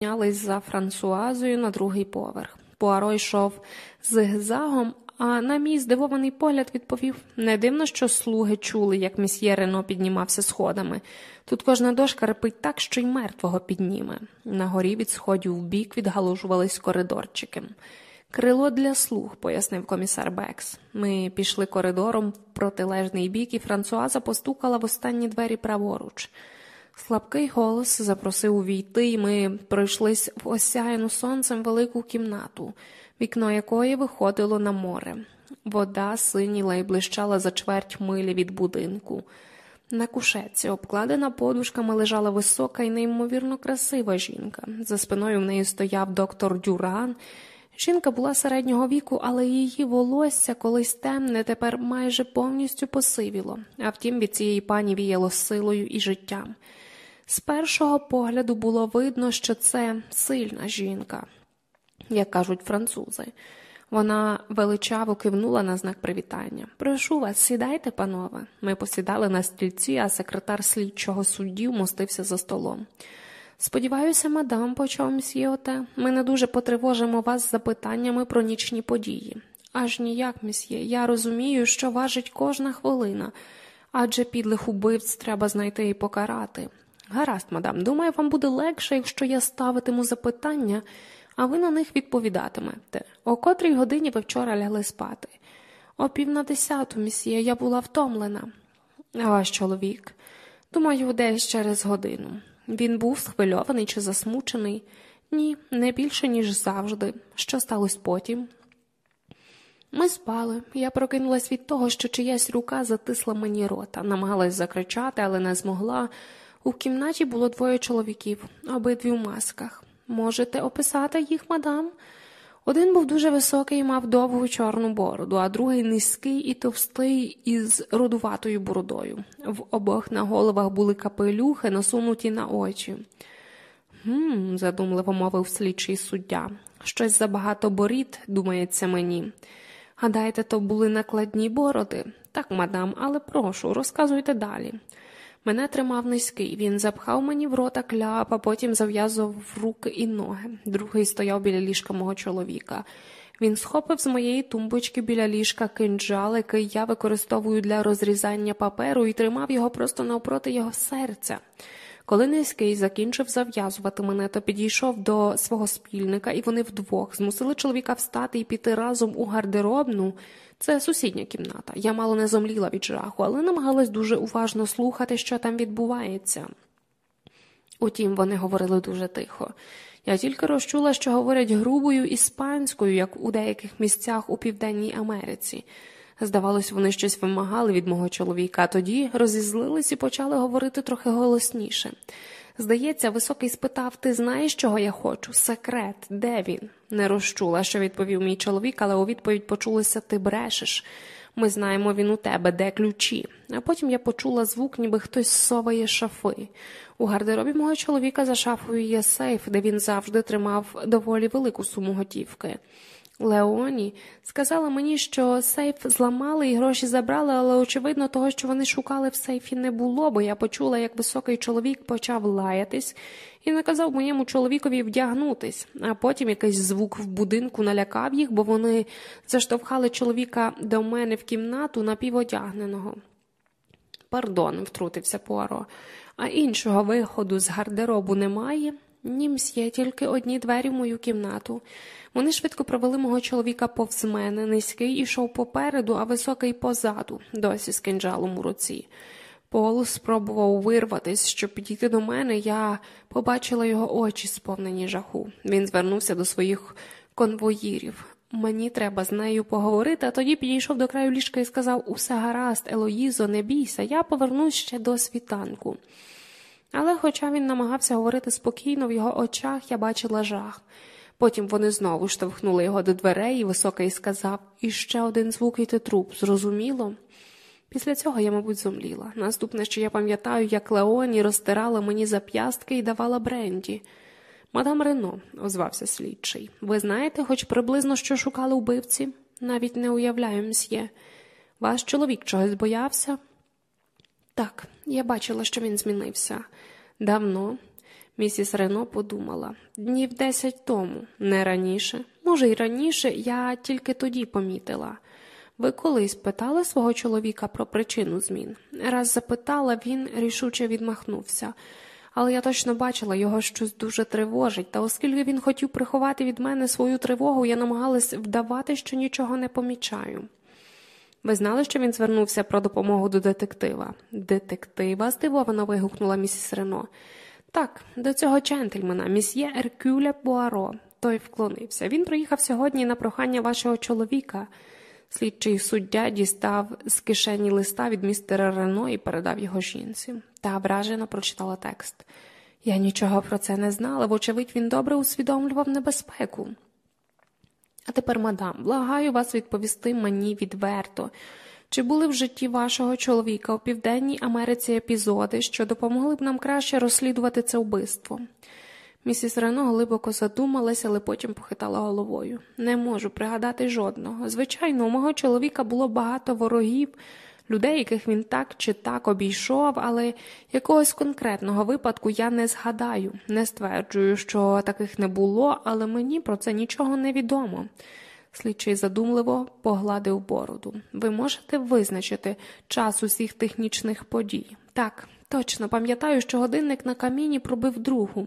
піднялись за Франсуазою на другий поверх. Пуаро йшов зигзагом, а на мій здивований погляд відповів не дивно, що слуги чули, як місьє Рено піднімався сходами. Тут кожна дошка репить так, що й мертвого підніме. На горі від сходів в бік відгалужувались коридорчики. Крило для слуг, пояснив комісар Бекс. Ми пішли коридором в протилежний бік, і Франсуаза постукала в останні двері праворуч. Слабкий голос запросив увійти, і ми пройшлись в осяяну сонцем велику кімнату, вікно якої виходило на море. Вода синіла і блищала за чверть милі від будинку. На кушетці, обкладена подушками, лежала висока і неймовірно красива жінка. За спиною в неї стояв доктор Дюран. Жінка була середнього віку, але її волосся колись темне, тепер майже повністю посивіло, а втім від цієї пані віяло силою і життям. З першого погляду було видно, що це сильна жінка, як кажуть французи. Вона величаво кивнула на знак привітання. Прошу вас, сідайте, панове. Ми посідали на стільці, а секретар слідчого судді вмостився за столом. Сподіваюся, мадам, почав мсьє Оте, ми не дуже потривожимо вас запитаннями про нічні події. Аж ніяк, мсьє, я розумію, що важить кожна хвилина, адже підлих убивць треба знайти і покарати. Гаразд, мадам, думаю, вам буде легше, якщо я ставитиму запитання, а ви на них відповідатимете. О котрій годині ви вчора лягли спати. О пів на десяту, місьє, я була втомлена. А ваш чоловік? Думаю, десь через годину. Він був схвильований чи засмучений? Ні, не більше, ніж завжди. Що сталося потім? Ми спали. Я прокинулась від того, що чиясь рука затисла мені рота, намагалась закричати, але не змогла. У кімнаті було двоє чоловіків, обидві в масках. Можете описати їх, мадам? Один був дуже високий і мав довгу чорну бороду, а другий низький і товстий із родуватою бородою. В обох на головах були капелюхи, насунуті на очі. Гм, задумливо мовив слідчий суддя. Щось забагато борід, думається мені. Гадаєте, то були накладні бороди? Так, мадам, але прошу, розказуйте далі. Мене тримав низький, він запхав мені в рота кляп, а потім зав'язував руки і ноги. Другий стояв біля ліжка мого чоловіка. Він схопив з моєї тумбочки біля ліжка кинджал, який я використовую для розрізання паперу, і тримав його просто навпроти його серця. Коли низький закінчив зав'язувати мене, то підійшов до свого спільника, і вони вдвох змусили чоловіка встати і піти разом у гардеробну. Це сусідня кімната. Я мало не зомліла від жаху, але намагалась дуже уважно слухати, що там відбувається. Утім, вони говорили дуже тихо. Я тільки розчула, що говорять грубою іспанською, як у деяких місцях у Південній Америці. Здавалось, вони щось вимагали від мого чоловіка, тоді розізлились і почали говорити трохи голосніше. Здається, високий спитав Ти знаєш, чого я хочу? Секрет, де він? Не розчула, що відповів мій чоловік, але у відповідь почулося Ти брешеш. Ми знаємо він у тебе, де ключі. А потім я почула звук, ніби хтось соває шафи. У гардеробі мого чоловіка за шафою є сейф, де він завжди тримав доволі велику суму готівки. Леоні сказала мені, що сейф зламали і гроші забрали, але, очевидно, того, що вони шукали в сейфі, не було, бо я почула, як високий чоловік почав лаятись і наказав моєму чоловікові вдягнутись, а потім якийсь звук в будинку налякав їх, бо вони заштовхали чоловіка до мене в кімнату напіводягненого. Пардон, втрутився Пуаро, а іншого виходу з гардеробу немає. Ні, мсьє, тільки одні двері в мою кімнату. Вони швидко провели мого чоловіка повз мене, низький ішов попереду, а високий позаду, досі з кинджалом у руці. Пол спробував вирватися, щоб підійти до мене, я побачила його очі, сповнені жаху. Він звернувся до своїх конвоїрів. Мені треба з нею поговорити, а тоді підійшов до краю ліжка і сказав Усе гаразд, Елоїзо, не бійся, я повернусь ще до світанку. Але, хоча він намагався говорити спокійно, в його очах я бачила жах. Потім вони знову штовхнули його до дверей, і високий сказав іще один звук і ти труп, зрозуміло? Після цього я, мабуть, зомліла. Наступне, що я пам'ятаю, як Леоні розтирала мені зап'ястки і давала бренді. Мадам Рено, озвався слідчий, ви знаєте, хоч приблизно що шукали вбивці? Навіть не уявляю, мсьє. Ваш чоловік чогось боявся? Так, я бачила, що він змінився. Давно. Місіс Рено подумала днів десять тому, не раніше. Може, й раніше я тільки тоді помітила. Ви колись питали свого чоловіка про причину змін? Раз запитала, він рішуче відмахнувся. Але я точно бачила, його щось дуже тривожить, та оскільки він хотів приховати від мене свою тривогу, я намагалась вдавати, що нічого не помічаю. Ви знали, що він звернувся про допомогу до детектива? Детектива? здивовано вигукнула місіс Рено. Так, до цього джентльмена, місьє Еркюля Буаро. Той вклонився. Він приїхав сьогодні на прохання вашого чоловіка. Слідчий суддя дістав з кишені листа від містера Рено і передав його жінці. Та вражено прочитала текст. Я нічого про це не знала, вочевидь, він добре усвідомлював небезпеку. А тепер, мадам, благаю вас відповісти мені відверто. Чи були в житті вашого чоловіка у Південній Америці епізоди, що допомогли б нам краще розслідувати це вбивство? Місіс Рено глибоко задумалася, але потім похитала головою. Не можу пригадати жодного. Звичайно, у мого чоловіка було багато ворогів, людей, яких він так чи так обійшов, але якогось конкретного випадку я не згадаю, не стверджую, що таких не було, але мені про це нічого не відомо. Слідчий задумливо погладив бороду. Ви можете визначити час усіх технічних подій? Так, точно пам'ятаю, що годинник на каміні пробив другу.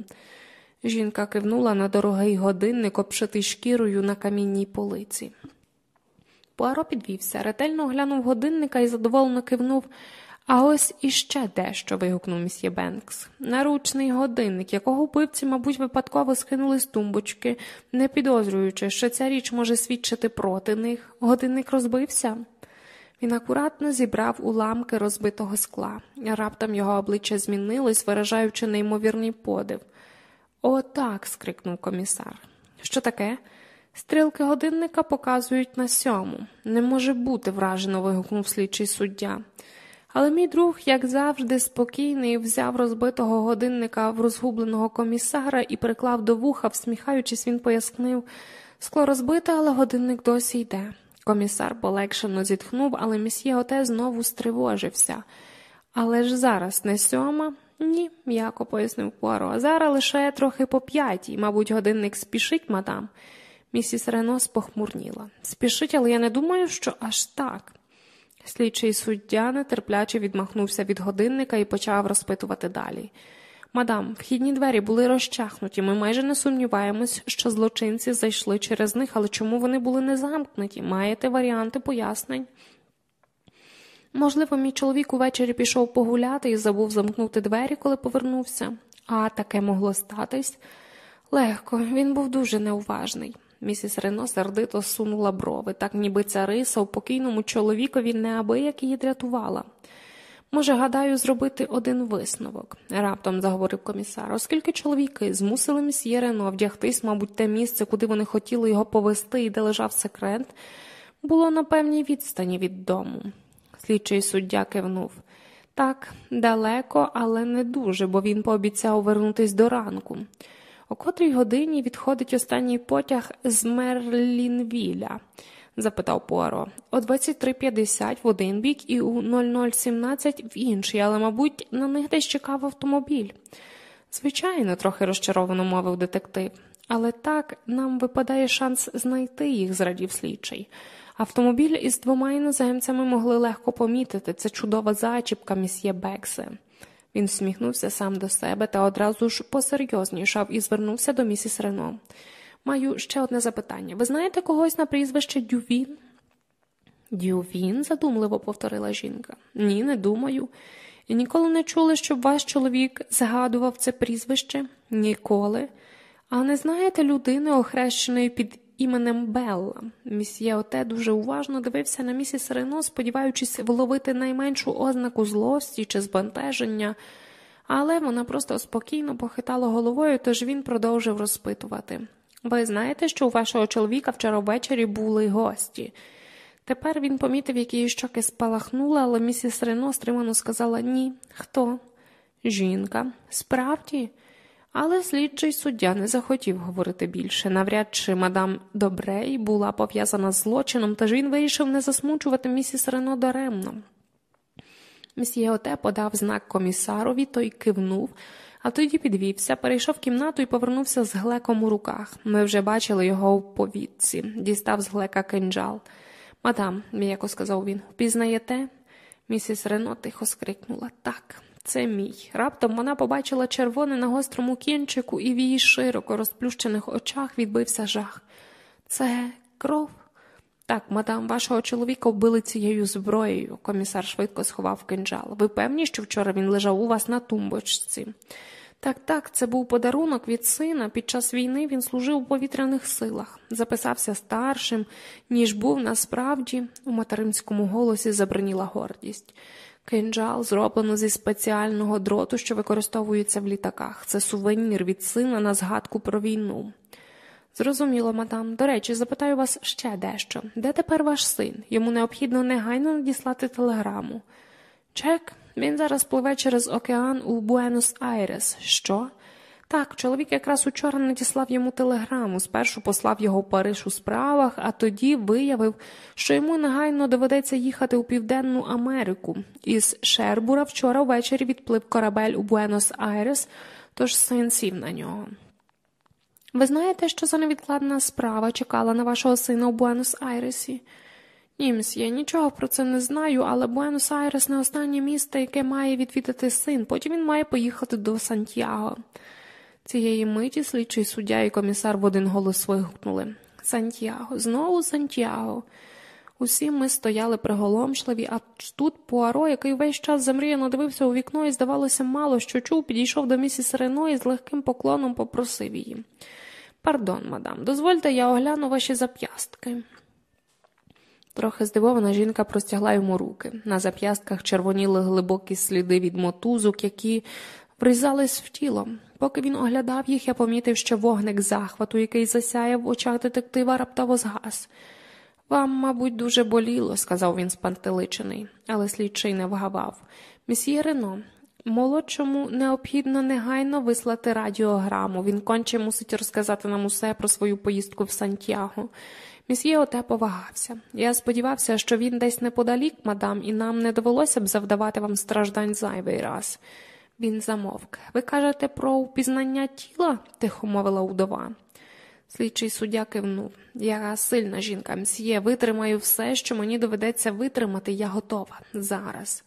Жінка кивнула на дорогий годинник, обшитий шкірою на камінній полиці. Пуаро підвівся, ретельно оглянув годинника і задоволено кивнув. А ось іще дещо. вигукнув місьє Бенкс. Наручний годинник, якого вбивці, мабуть, випадково скинули з тумбочки, не підозрюючи, що ця річ може свідчити проти них. Годинник розбився. Він акуратно зібрав уламки розбитого скла. Раптом його обличчя змінилось, виражаючи неймовірний подив. «О, так!» – скрикнув комісар. Що таке? Стрілки годинника показують на сьому. Не може бути, вражено вигукнув слідчий суддя. Але мій друг, як завжди, спокійний, взяв розбитого годинника в розгубленого комісара і приклав до вуха, всміхаючись, він пояснив скло розбите, але годинник досі йде. Комісар полегшено зітхнув, але місьє Оте знову стривожився. Але ж зараз не сьома? Ні, м'яко пояснив Пуаро. Зараз лише трохи по п'ятій, мабуть, годинник спішить, мадам. Місіс Рено спохмурніла. Спішить, але я не думаю, що аж так. Слідчий суддя нетерпляче відмахнувся від годинника і почав розпитувати далі. Мадам, вхідні двері були розчахнуті. Ми майже не сумніваємось, що злочинці зайшли через них, але чому вони були не замкнуті? Маєте варіанти пояснень? Можливо, мій чоловік увечері пішов погуляти і забув замкнути двері, коли повернувся, а таке могло статись. Легко, він був дуже неуважний. Місіс Рено сердито сунула брови, так ніби ця риса у покійному чоловікові неабияк її дратувала. Може, гадаю, зробити один висновок, раптом заговорив комісар, оскільки чоловіки змусили місьє Рено вдягтись, мабуть, те місце, куди вони хотіли його повести і де лежав секрет, було на певній відстані від дому. Слідчий суддя кивнув. Так, далеко, але не дуже, бо він пообіцяв вернутись до ранку. О котрій годині відходить останній потяг з Мерлінвіля? запитав Пуаро. О 23.50 в один бік і у 00.17 в інший, але, мабуть, на них десь чекав автомобіль. Звичайно, трохи розчаровано мовив детектив, але так нам випадає шанс знайти їх, зрадів слідчий. Автомобіль із двома іноземцями могли легко помітити це чудова зачіпка місьє Бексе. Він всміхнувся сам до себе та одразу ж посерйознішав і звернувся до місіс Рено. Маю ще одне запитання. Ви знаєте когось на прізвище Дювін? Дювін? задумливо повторила жінка. Ні, не думаю. І ніколи не чули, щоб ваш чоловік згадував це прізвище? Ніколи. А не знаєте людини, охрещеної під іменем Белла. Місьє Оте дуже уважно дивився на місіс Рено, сподіваючись вловити найменшу ознаку злості чи збентеження, але вона просто спокійно похитала головою, тож він продовжив розпитувати. Ви знаєте, що у вашого чоловіка вчора ввечері були гості? Тепер він помітив, як її щоки спалахнули, але місіс Рено стримано сказала ні. Хто? Жінка. Справді? Але слідчий суддя не захотів говорити більше. Навряд чи мадам Добрей була пов'язана з злочином, тож він вирішив не засмучувати місіс Рено даремно. Місьє Оте подав знак комісарові, той кивнув, а тоді підвівся, перейшов кімнату і повернувся з глеком у руках. Ми вже бачили його в повітці, дістав з глека кинджал. Мадам, м'яко сказав він, впізнаєте? Місіс Рено тихо скрикнула. Так, це мій. Раптом вона побачила червоне на гострому кінчику, і в її широко розплющених очах відбився жах. Це кров? Так, мадам, вашого чоловіка вбили цією зброєю. Комісар швидко сховав кинджал. Ви певні, що вчора він лежав у вас на тумбочці? Так, так, це був подарунок від сина. Під час війни він служив у повітряних силах, записався старшим, ніж був насправді у материнському голосі забриніла гордість. Кинджал зроблено зі спеціального дроту, що використовується в літаках. Це сувенір від сина на згадку про війну. Зрозуміло, мадам. До речі, запитаю вас ще дещо. Де тепер ваш син? Йому необхідно негайно надіслати телеграму. Чек, він зараз пливе через океан у Буенос-Айрес. Що? Так, чоловік якраз учора надіслав йому телеграму, спершу послав його в Париж у справах, а тоді виявив, що йому негайно доведеться їхати у Південну Америку. Із Шербура вчора ввечері відплив корабель у Буенос-Айрес, тож син сів на нього. Ви знаєте, що за невідкладна справа чекала на вашого сина у Буенос-Айресі? Ні, мсьє, нічого про це не знаю, але Буенос-Айрес не останнє місто, яке має відвідати син, потім він має поїхати до Сантьяго. Цієї миті слідчий суддя і комісар в один голос вигукнули Сантьяго, знову Сантьяго. Усі ми стояли приголомшливі, а тут Пуаро, який весь час замріяно дивився у вікно і, здавалося, мало що чув, підійшов до місіс Рено і з легким поклоном попросив її. Пардон, мадам, дозвольте, я огляну ваші зап'ястки. Трохи здивована жінка простягла йому руки. На зап'ястках червоніли глибокі сліди від мотузок, які врізались в тіло. Поки він оглядав їх, я помітив, що вогник захвату, який засяяв в очах детектива, раптово згас. Вам, мабуть, дуже боліло, сказав він спантеличений, але слідчий не вгавав. Місьє Рено, молодшому необхідно негайно вислати радіограму. Він конче мусить розказати нам усе про свою поїздку в Сантьяго. Місьє Оте повагався. Я сподівався, що він десь неподалік, мадам, і нам не довелося б завдавати вам страждань зайвий раз. Він замовк. Ви кажете про впізнання тіла? тихо мовила удова. Слідчий суддя кивнув. Я сильна жінка, мсьє, витримаю все, що мені доведеться витримати, я готова зараз.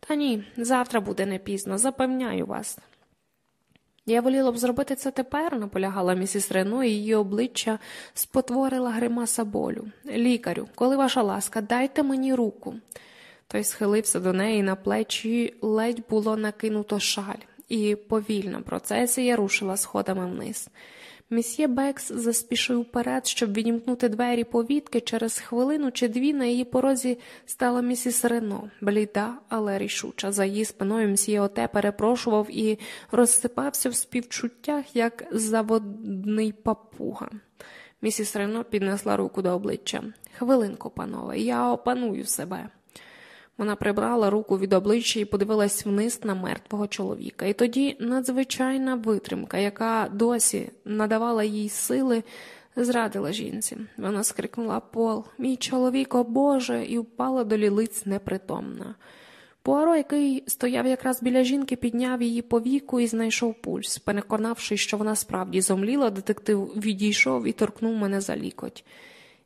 Та ні, завтра буде не пізно, запевняю вас. Я воліла б зробити це тепер, наполягала місіс Рено, і її обличчя спотворила гримаса болю. Лікарю, коли ваша ласка, дайте мені руку. Той схилився до неї на плечі, ледь було накинуто шаль, і повільно процесія рушила сходами вниз. Місьє Бекс заспішив вперед, щоб відімкнути двері повітки. Через хвилину чи дві на її порозі стала місіс Рено, бліда, але рішуча. За її спиною мсьє Оте перепрошував і розсипався в співчуттях, як заводний папуга. Місіс Рено піднесла руку до обличчя. Хвилинку, панове, я опаную себе. Вона прибрала руку від обличчя і подивилась вниз на мертвого чоловіка. І тоді надзвичайна витримка, яка досі надавала їй сили, зрадила жінці. Вона скрикнула Пол, мій чоловік, о Боже, і впала до лілиць непритомна. Пуаро, який стояв якраз біля жінки, підняв її по віку і знайшов пульс. Переконавшись, що вона справді зомліла, детектив відійшов і торкнув мене за лікоть.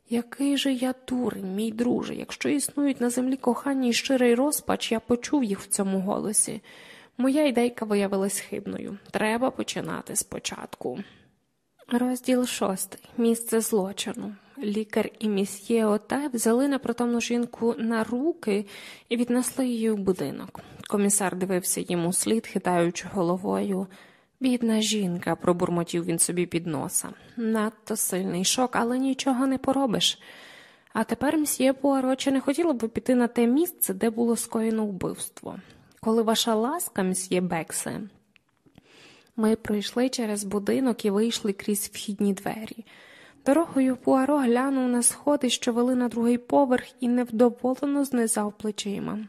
Який же я дурень, мій друже, якщо існують на землі кохання і щирий розпач, я почув їх в цьому голосі. Моя ідейка виявилась хибною. Треба починати спочатку. Розділ шостий. Місце злочину. Лікар і місьє Оте взяли непритомну жінку на руки і віднесли її в будинок. Комісар дивився йому слід, хитаючи головою. Бідна жінка, пробурмотів він собі під носа. Надто сильний шок, але нічого не поробиш. А тепер мсьє Пуаро, чи не хотіло б піти на те місце, де було скоєно вбивство. Коли ваша ласка, мсьє Бексе, ми пройшли через будинок і вийшли крізь вхідні двері. Дорогою Пуаро глянув на сходи, що вели на другий поверх, і невдоволено знизав плечима.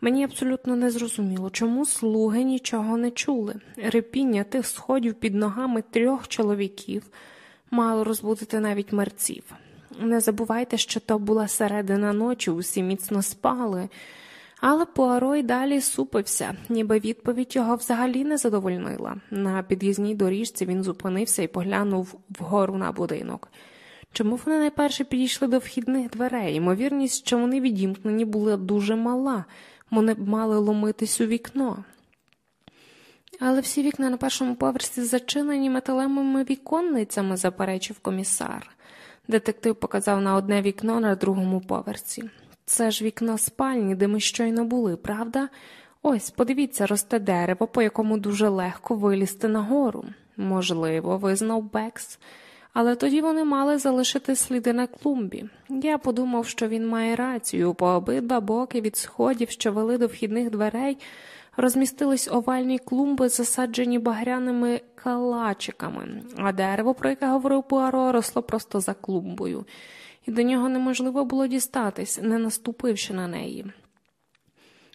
Мені абсолютно не зрозуміло, чому слуги нічого не чули. Репіння тих сходів під ногами трьох чоловіків мало розбудити навіть мерців. Не забувайте, що то була середина ночі, усі міцно спали, Але Пуаро й далі супився, ніби відповідь його взагалі не задовольнила. На під'їзній доріжці він зупинився і поглянув вгору на будинок. Чому вони найперше підійшли до вхідних дверей? Ймовірність, що вони відімкнені, була дуже мала, вони б мали ломитись у вікно. Але всі вікна на першому поверсі зачинені металевими віконницями, заперечив комісар. Детектив показав на одне вікно на другому поверсі. Це ж вікно спальні, де ми щойно були, правда? Ось, подивіться, росте дерево, по якому дуже легко вилізти нагору. Можливо, визнав Бекс, але тоді вони мали залишити сліди на клумбі. Я подумав, що він має рацію, по обидва боки від сходів, що вели до вхідних дверей, розмістились овальні клумби, засаджені багряними калачиками, а дерево, про яке говорив Пуаро, росло просто за клумбою і до нього неможливо було дістатись, не наступивши на неї.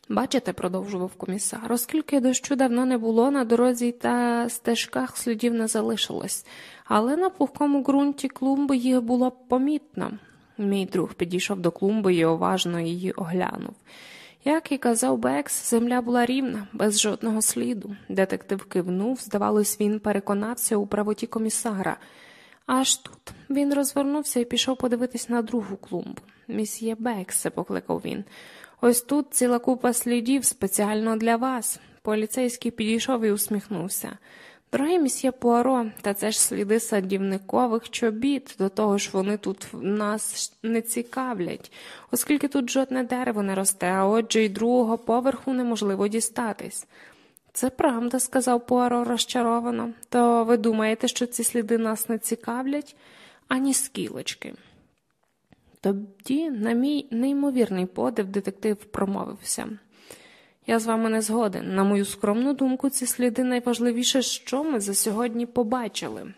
Бачите, продовжував комісар, оскільки дощу давно не було, на дорозі та стежках слідів не залишилось, але на пухкому ґрунті клумби їх було помітно. Мій друг підійшов до клумби і уважно її оглянув. Як і казав Бекс, земля була рівна, без жодного сліду. Детектив кивнув, здавалось, він переконався у правоті комісара. Аж тут він розвернувся і пішов подивитись на другу клумбу. Місьє Бексе, покликав він. Ось тут ціла купа слідів спеціально для вас. Поліцейський підійшов і усміхнувся. Дорогий місьє Пуаро, та це ж сліди садівникових чобіт, до того ж вони тут нас не цікавлять, оскільки тут жодне дерево не росте, а отже й другого поверху неможливо дістатись. Це правда, сказав Пуаро розчаровано. То ви думаєте, що ці сліди нас не цікавлять, ані скілочки? Тоді, на мій неймовірний подив, детектив промовився. Я з вами не згоден. На мою скромну думку, ці сліди найважливіше, що ми за сьогодні побачили.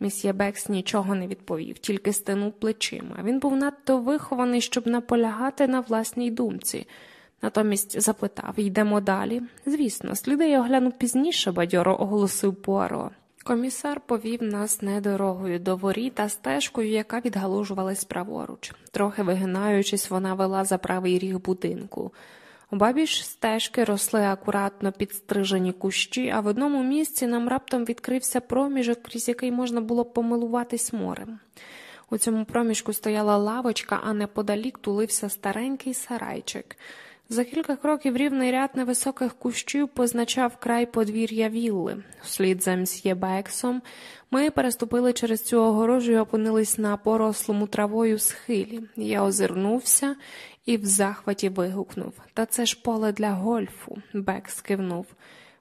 Місьє Бекс нічого не відповів, тільки стенув плечима. Він був надто вихований, щоб наполягати на власній думці. Натомість запитав йдемо далі. Звісно, сліди я огляну пізніше, бадьоро оголосив Пуаро. Комісар повів нас не дорогою до ворі та стежкою, яка відгалужувалась праворуч. Трохи вигинаючись, вона вела за правий ріг будинку. Обабіж стежки росли акуратно підстрижені кущі, а в одному місці нам раптом відкрився проміжок, крізь який можна було помилуватись морем. У цьому проміжку стояла лавочка, а неподалік тулився старенький сарайчик. За кілька кроків рівний ряд невисоких кущів позначав край подвір'я вілли. Вслід за мсьє Бексом ми переступили через цю огорожу і опинились на порослому травою схилі. Я озирнувся і в захваті вигукнув Та це ж поле для гольфу. Бекс кивнув.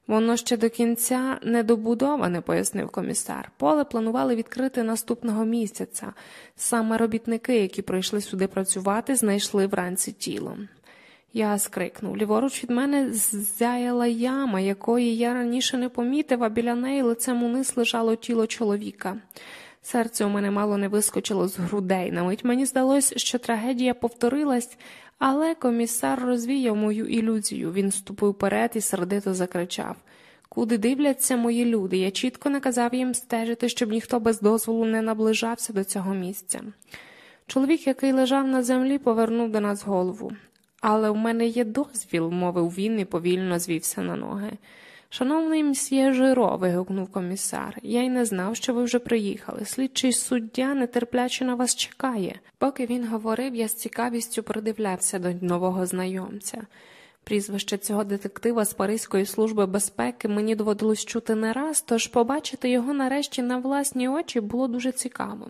Воно ще до кінця не добудоване, пояснив комісар. Поле планували відкрити наступного місяця. Саме робітники, які прийшли сюди працювати, знайшли вранці тіло. Я скрикнув. Ліворуч від мене зяяла яма, якої я раніше не помітив, а біля неї лицем униз лежало тіло чоловіка. Серце у мене мало не вискочило з грудей. На мить мені здалося, що трагедія повторилась, але комісар розвіяв мою ілюзію. Він ступив вперед і сердито закричав Куди дивляться мої люди? Я чітко наказав їм стежити, щоб ніхто без дозволу не наближався до цього місця. Чоловік, який лежав на землі, повернув до нас голову. Але в мене є дозвіл, мовив він і повільно звівся на ноги. Шановний мсьє Жиро, вигукнув комісар, я й не знав, що ви вже приїхали. Слідчий суддя нетерпляче на вас чекає. Поки він говорив, я з цікавістю придивлявся до нового знайомця. Прізвище цього детектива з Паризької служби безпеки мені доводилось чути не раз, тож побачити його нарешті на власні очі було дуже цікаво.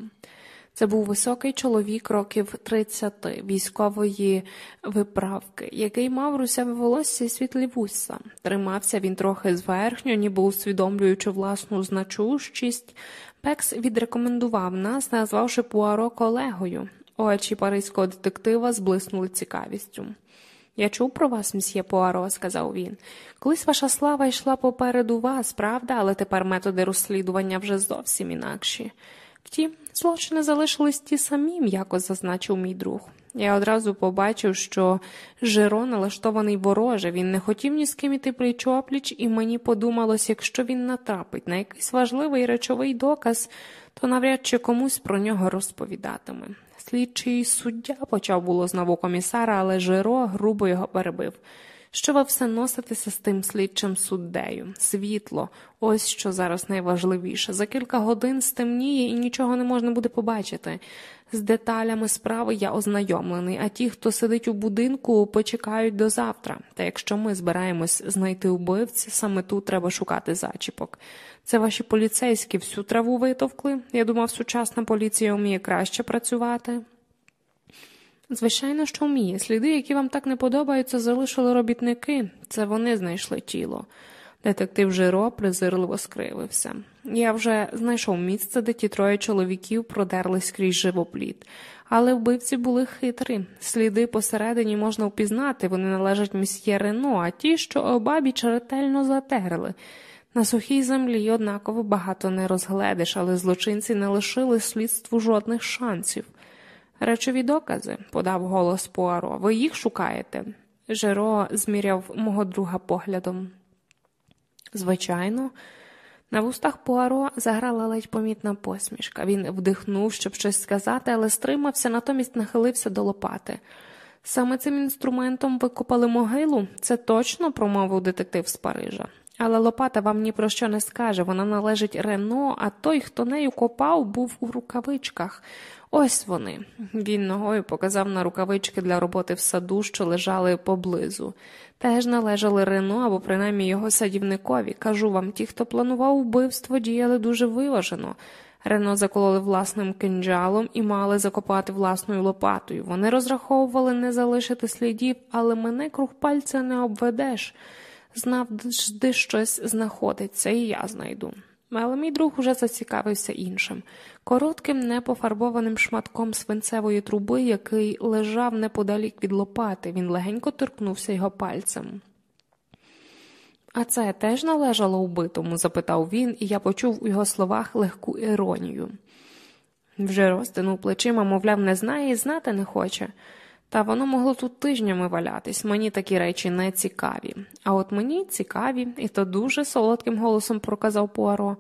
Це був високий чоловік років 30, військової виправки, який мав русяве волосся і світлі вуса. Тримався він трохи зверхньо, ніби усвідомлюючи власну значущість. Пекс відрекомендував нас, назвавши Пуаро колегою. Очі паризького детектива зблиснули цікавістю. Я чув про вас, мсьє Пуаро, сказав він. Колись ваша слава йшла попереду вас, правда, але тепер методи розслідування вже зовсім інакші. Втім, злочини залишились ті самі, м'яко зазначив мій друг. Я одразу побачив, що Жиро налаштований вороже, він не хотів ні з ким іти пліч опліч, і мені подумалось, якщо він натрапить на якийсь важливий речовий доказ, то навряд чи комусь про нього розповідатиме. Слідчий суддя почав було знову комісара, але Жиро грубо його перебив. Що ви все носитеся з тим слідчим суддею? Світло, ось що зараз найважливіше. За кілька годин стемніє і нічого не можна буде побачити. З деталями справи я ознайомлений, а ті, хто сидить у будинку, почекають до завтра. Та якщо ми збираємось знайти убивця, саме тут треба шукати зачіпок. Це ваші поліцейські всю траву витовкли. Я думав, сучасна поліція вміє краще працювати. Звичайно, що вміє. Сліди, які вам так не подобаються, залишили робітники. Це вони знайшли тіло. Детектив Жиро презирливо скривився. Я вже знайшов місце, де ті троє чоловіків продерлись крізь живопліт, але вбивці були хитрі. Сліди посередині можна впізнати, вони належать місьє Рено, а ті, що обабіч ретельно затерли. На сухій землі однаково багато не розгледиш, але злочинці не лишили слідству жодних шансів. Речові докази, подав голос Пуаро. Ви їх шукаєте? Жеро зміряв мого друга поглядом. Звичайно, на вустах Пуаро заграла ледь помітна посмішка. Він вдихнув, щоб щось сказати, але стримався, натомість нахилився до лопати. Саме цим інструментом викопали могилу, це точно промовив детектив з Парижа. Але Лопата вам ні про що не скаже, вона належить Рено, а той, хто нею копав, був у рукавичках. Ось вони. Він ногою показав на рукавички для роботи в саду, що лежали поблизу. Теж належали Рено або принаймні його садівникові. Кажу вам, ті, хто планував вбивство, діяли дуже виважено. Рено закололи власним кинджалом і мали закопати власною лопатою. Вони розраховували не залишити слідів, але мене круг пальця не обведеш. Знав, де щось знаходиться, і я знайду. Але мій друг уже зацікавився іншим коротким, непофарбованим шматком свинцевої труби, який лежав неподалік від лопати, він легенько торкнувся його пальцем. А це теж належало убитому? запитав він, і я почув у його словах легку іронію. Вже розтинув плечима, мовляв, не знає і знати не хоче. Та воно могло тут тижнями валятись, мені такі речі не цікаві. А от мені цікаві, і то дуже солодким голосом проказав Пуаро.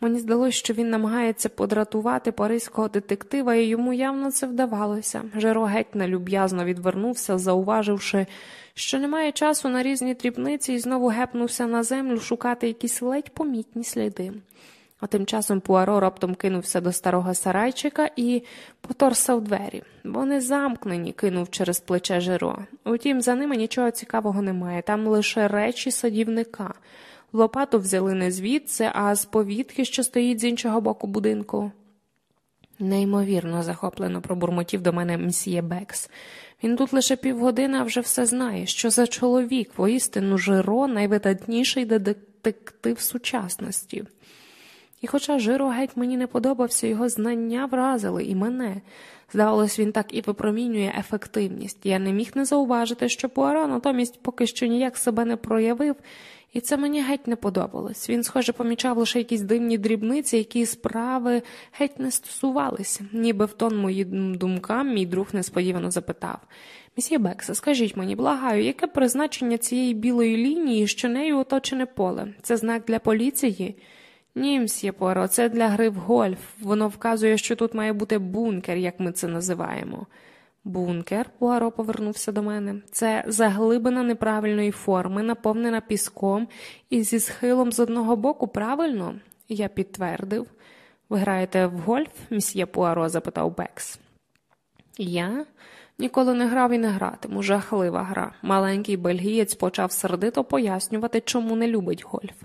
Мені здалося, що він намагається подратувати паризького детектива, і йому явно це вдавалося. Жеро геть нелюб'язно відвернувся, зауваживши, що немає часу на різні дрібниці, і знову гепнувся на землю шукати якісь ледь помітні сліди. А тим часом Пуаро раптом кинувся до старого сарайчика і поторсав двері. Вони замкнені, кинув через плече Жиро. Утім, за ними нічого цікавого немає, там лише речі садівника. Лопату взяли не звідси, а з повітки, що стоїть з іншого боку будинку. Неймовірно, захоплено пробурмотів до мене мсьє Бекс. Він тут лише півгодини, а вже все знає, що за чоловік, воістину Жиро найвидатніший детектив сучасності. І, хоча Жиро геть мені не подобався, його знання вразили і мене. Здавалось, він так і випромінює ефективність. Я не міг не зауважити, що Пуаро натомість поки що ніяк себе не проявив, і це мені геть не подобалось. Він, схоже, помічав лише якісь дивні дрібниці, які справи геть не стосувалися, ніби в тон моїм думкам мій друг несподівано запитав. Місьє Бекса, скажіть мені, благаю, яке призначення цієї білої лінії, що нею оточене поле? Це знак для поліції? Ні, мсьє Поро, це для гри в гольф. Воно вказує, що тут має бути бункер, як ми це називаємо. Бункер, Пуаро повернувся до мене. Це заглибина неправильної форми, наповнена піском і зі схилом з одного боку, правильно? Я підтвердив. Ви граєте в гольф, мсьє Пуаро? запитав Бекс. Я ніколи не грав і не гратиму. Жахлива гра. Маленький бельгієць почав сердито пояснювати, чому не любить гольф.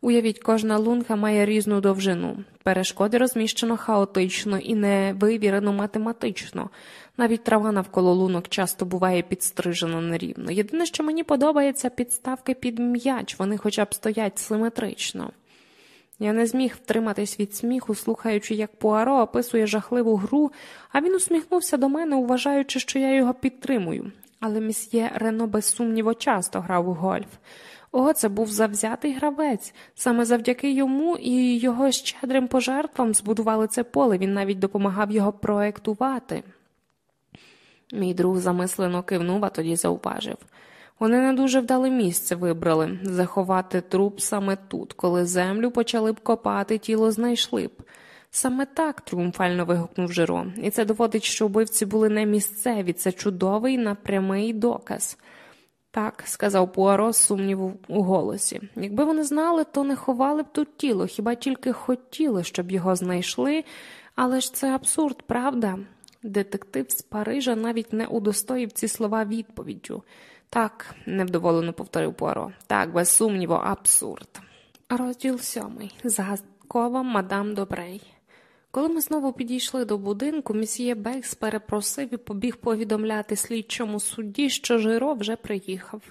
Уявіть, кожна лунка має різну довжину. Перешкоди розміщено хаотично і невивірено математично. Навіть трава навколо лунок часто буває підстрижена нерівно. Єдине, що мені подобається, підставки під м'яч, вони хоча б стоять симетрично. Я не зміг втриматись від сміху, слухаючи, як Пуаро описує жахливу гру, а він усміхнувся до мене, вважаючи, що я його підтримую. Але місьє Рено без сумніву часто грав у гольф. О, це був завзятий гравець. Саме завдяки йому і його щедрим пожертвам збудували це поле. Він навіть допомагав його проектувати. Мій друг замислено кивнув, а тоді зауважив. Вони не дуже вдале місце вибрали заховати труп саме тут, коли землю почали б копати, тіло знайшли б. Саме так тріумфально вигукнув Жиро, і це доводить, що вбивці були не місцеві, це чудовий напрямий доказ. Так, сказав Пуаро сумніву у голосі. Якби вони знали, то не ховали б тут тіло, хіба тільки хотіли, щоб його знайшли, але ж це абсурд, правда? Детектив з Парижа навіть не удостоїв ці слова відповіддю. Так, невдоволено повторив Пуаро. Так, без сумніву, абсурд. Розділ сьомий. Загадкова мадам Добрей. Коли ми знову підійшли до будинку, місьє Бекс перепросив і побіг повідомляти слідчому судді, що Жиро вже приїхав.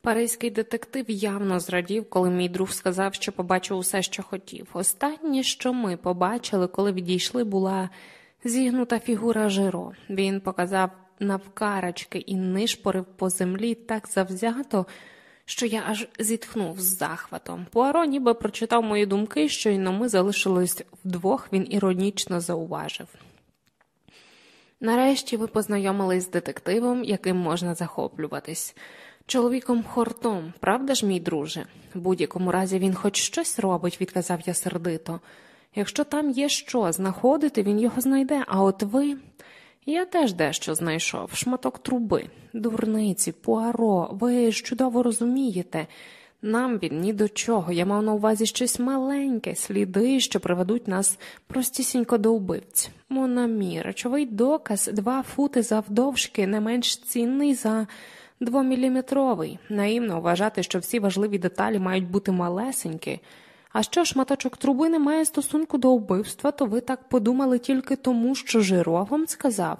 Паризький детектив явно зрадів, коли мій друг сказав, що побачив усе, що хотів. Останнє, що ми побачили, коли відійшли, була зігнута фігура Жиро. Він показав навкарачки і нишпорив по землі так завзято, що я аж зітхнув з захватом. Пуаро ніби прочитав мої думки, щойно ми залишились вдвох, він іронічно зауважив. Нарешті ви познайомились з детективом, яким можна захоплюватись. Чоловіком хортом, правда ж, мій друже? В будь-якому разі він хоч щось робить, відказав я сердито. Якщо там є що знаходити, він його знайде, а от ви. Я теж дещо знайшов шматок труби, дурниці, пуаро, ви ж чудово розумієте. Нам він ні до чого. Я мав на увазі щось маленьке, сліди, що приведуть нас простісінько до вбивць. Монамі, речовий доказ, два фути завдовжки, не менш цінний за двоміліметровий. Наївно вважати, що всі важливі деталі мають бути малесенькі. А що шматочок труби не має стосунку до вбивства, то ви так подумали тільки тому, що Жиро вам сказав.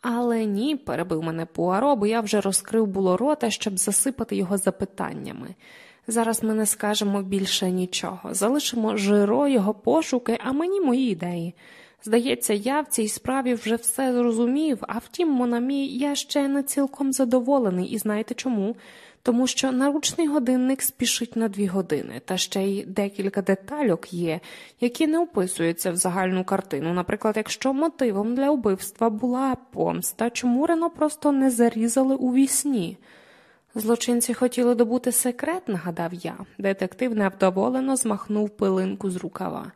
Але ні, перебив мене Пуаро, бо я вже розкрив було рота, щоб засипати його запитаннями. Зараз ми не скажемо більше нічого, залишимо Жиро його пошуки, а мені мої ідеї. Здається, я в цій справі вже все зрозумів, а втім, Монамі, я ще не цілком задоволений, і знаєте чому? Тому що наручний годинник спішить на дві години, та ще й декілька детальок є, які не описуються в загальну картину. Наприклад, якщо мотивом для вбивства була помста, чому Рено просто не зарізали у вісні? Злочинці хотіли добути секрет, нагадав я. Детектив невдоволено змахнув пилинку з рукава.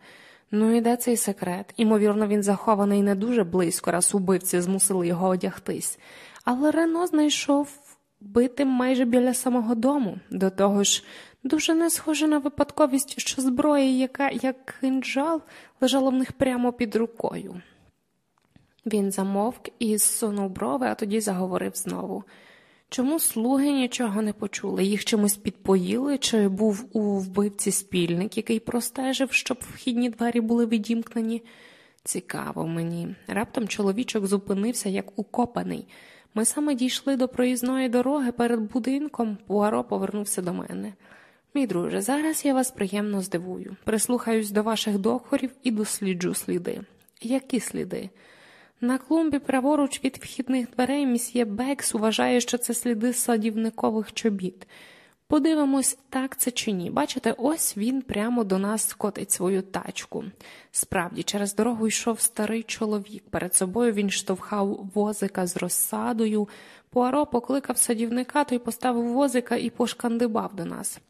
Ну і де цей секрет? Імовірно, він захований не дуже близько, раз убивці змусили його одягтись. Але Рено знайшов бити майже біля самого дому. До того ж, дуже не схоже на випадковість, що зброя, яка, як кинджал, лежала в них прямо під рукою. Він замовк і зсунув брови, а тоді заговорив знову. Чому слуги нічого не почули? Їх чимось підпоїли, чи був у вбивці спільник, який простежив, щоб вхідні двері були відімкнені? Цікаво мені. Раптом чоловічок зупинився як укопаний. Ми саме дійшли до проїзної дороги перед будинком, Пуаро повернувся до мене. Мій друже, зараз я вас приємно здивую. Прислухаюсь до ваших докорів і досліджу сліди. Які сліди? На клумбі праворуч від вхідних дверей місьє Бекс вважає, що це сліди садівникових чобіт. Подивимось, так це чи ні. Бачите, ось він прямо до нас скотить свою тачку. Справді, через дорогу йшов старий чоловік. Перед собою він штовхав возика з розсадою. Пуаро покликав садівника, той поставив возика і пошкандибав до нас.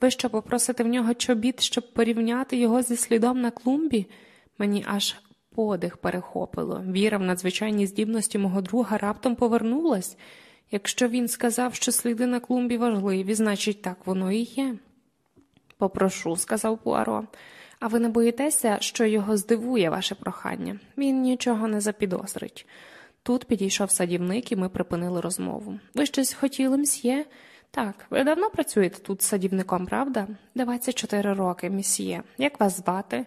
Ви що попросите в нього чобіт, щоб порівняти його зі слідом на клумбі? Мені аж подих перехопило. Віра в надзвичайні здібності мого друга раптом повернулась. Якщо він сказав, що сліди на клумбі важливі, значить так воно і є. Попрошу, сказав Пуаро. А ви не боїтеся, що його здивує ваше прохання? Він нічого не запідозрить. Тут підійшов садівник, і ми припинили розмову. Ви щось хотіли, мсьє? Так, ви давно працюєте тут з садівником, правда? 24 роки, місьє. Як вас звати?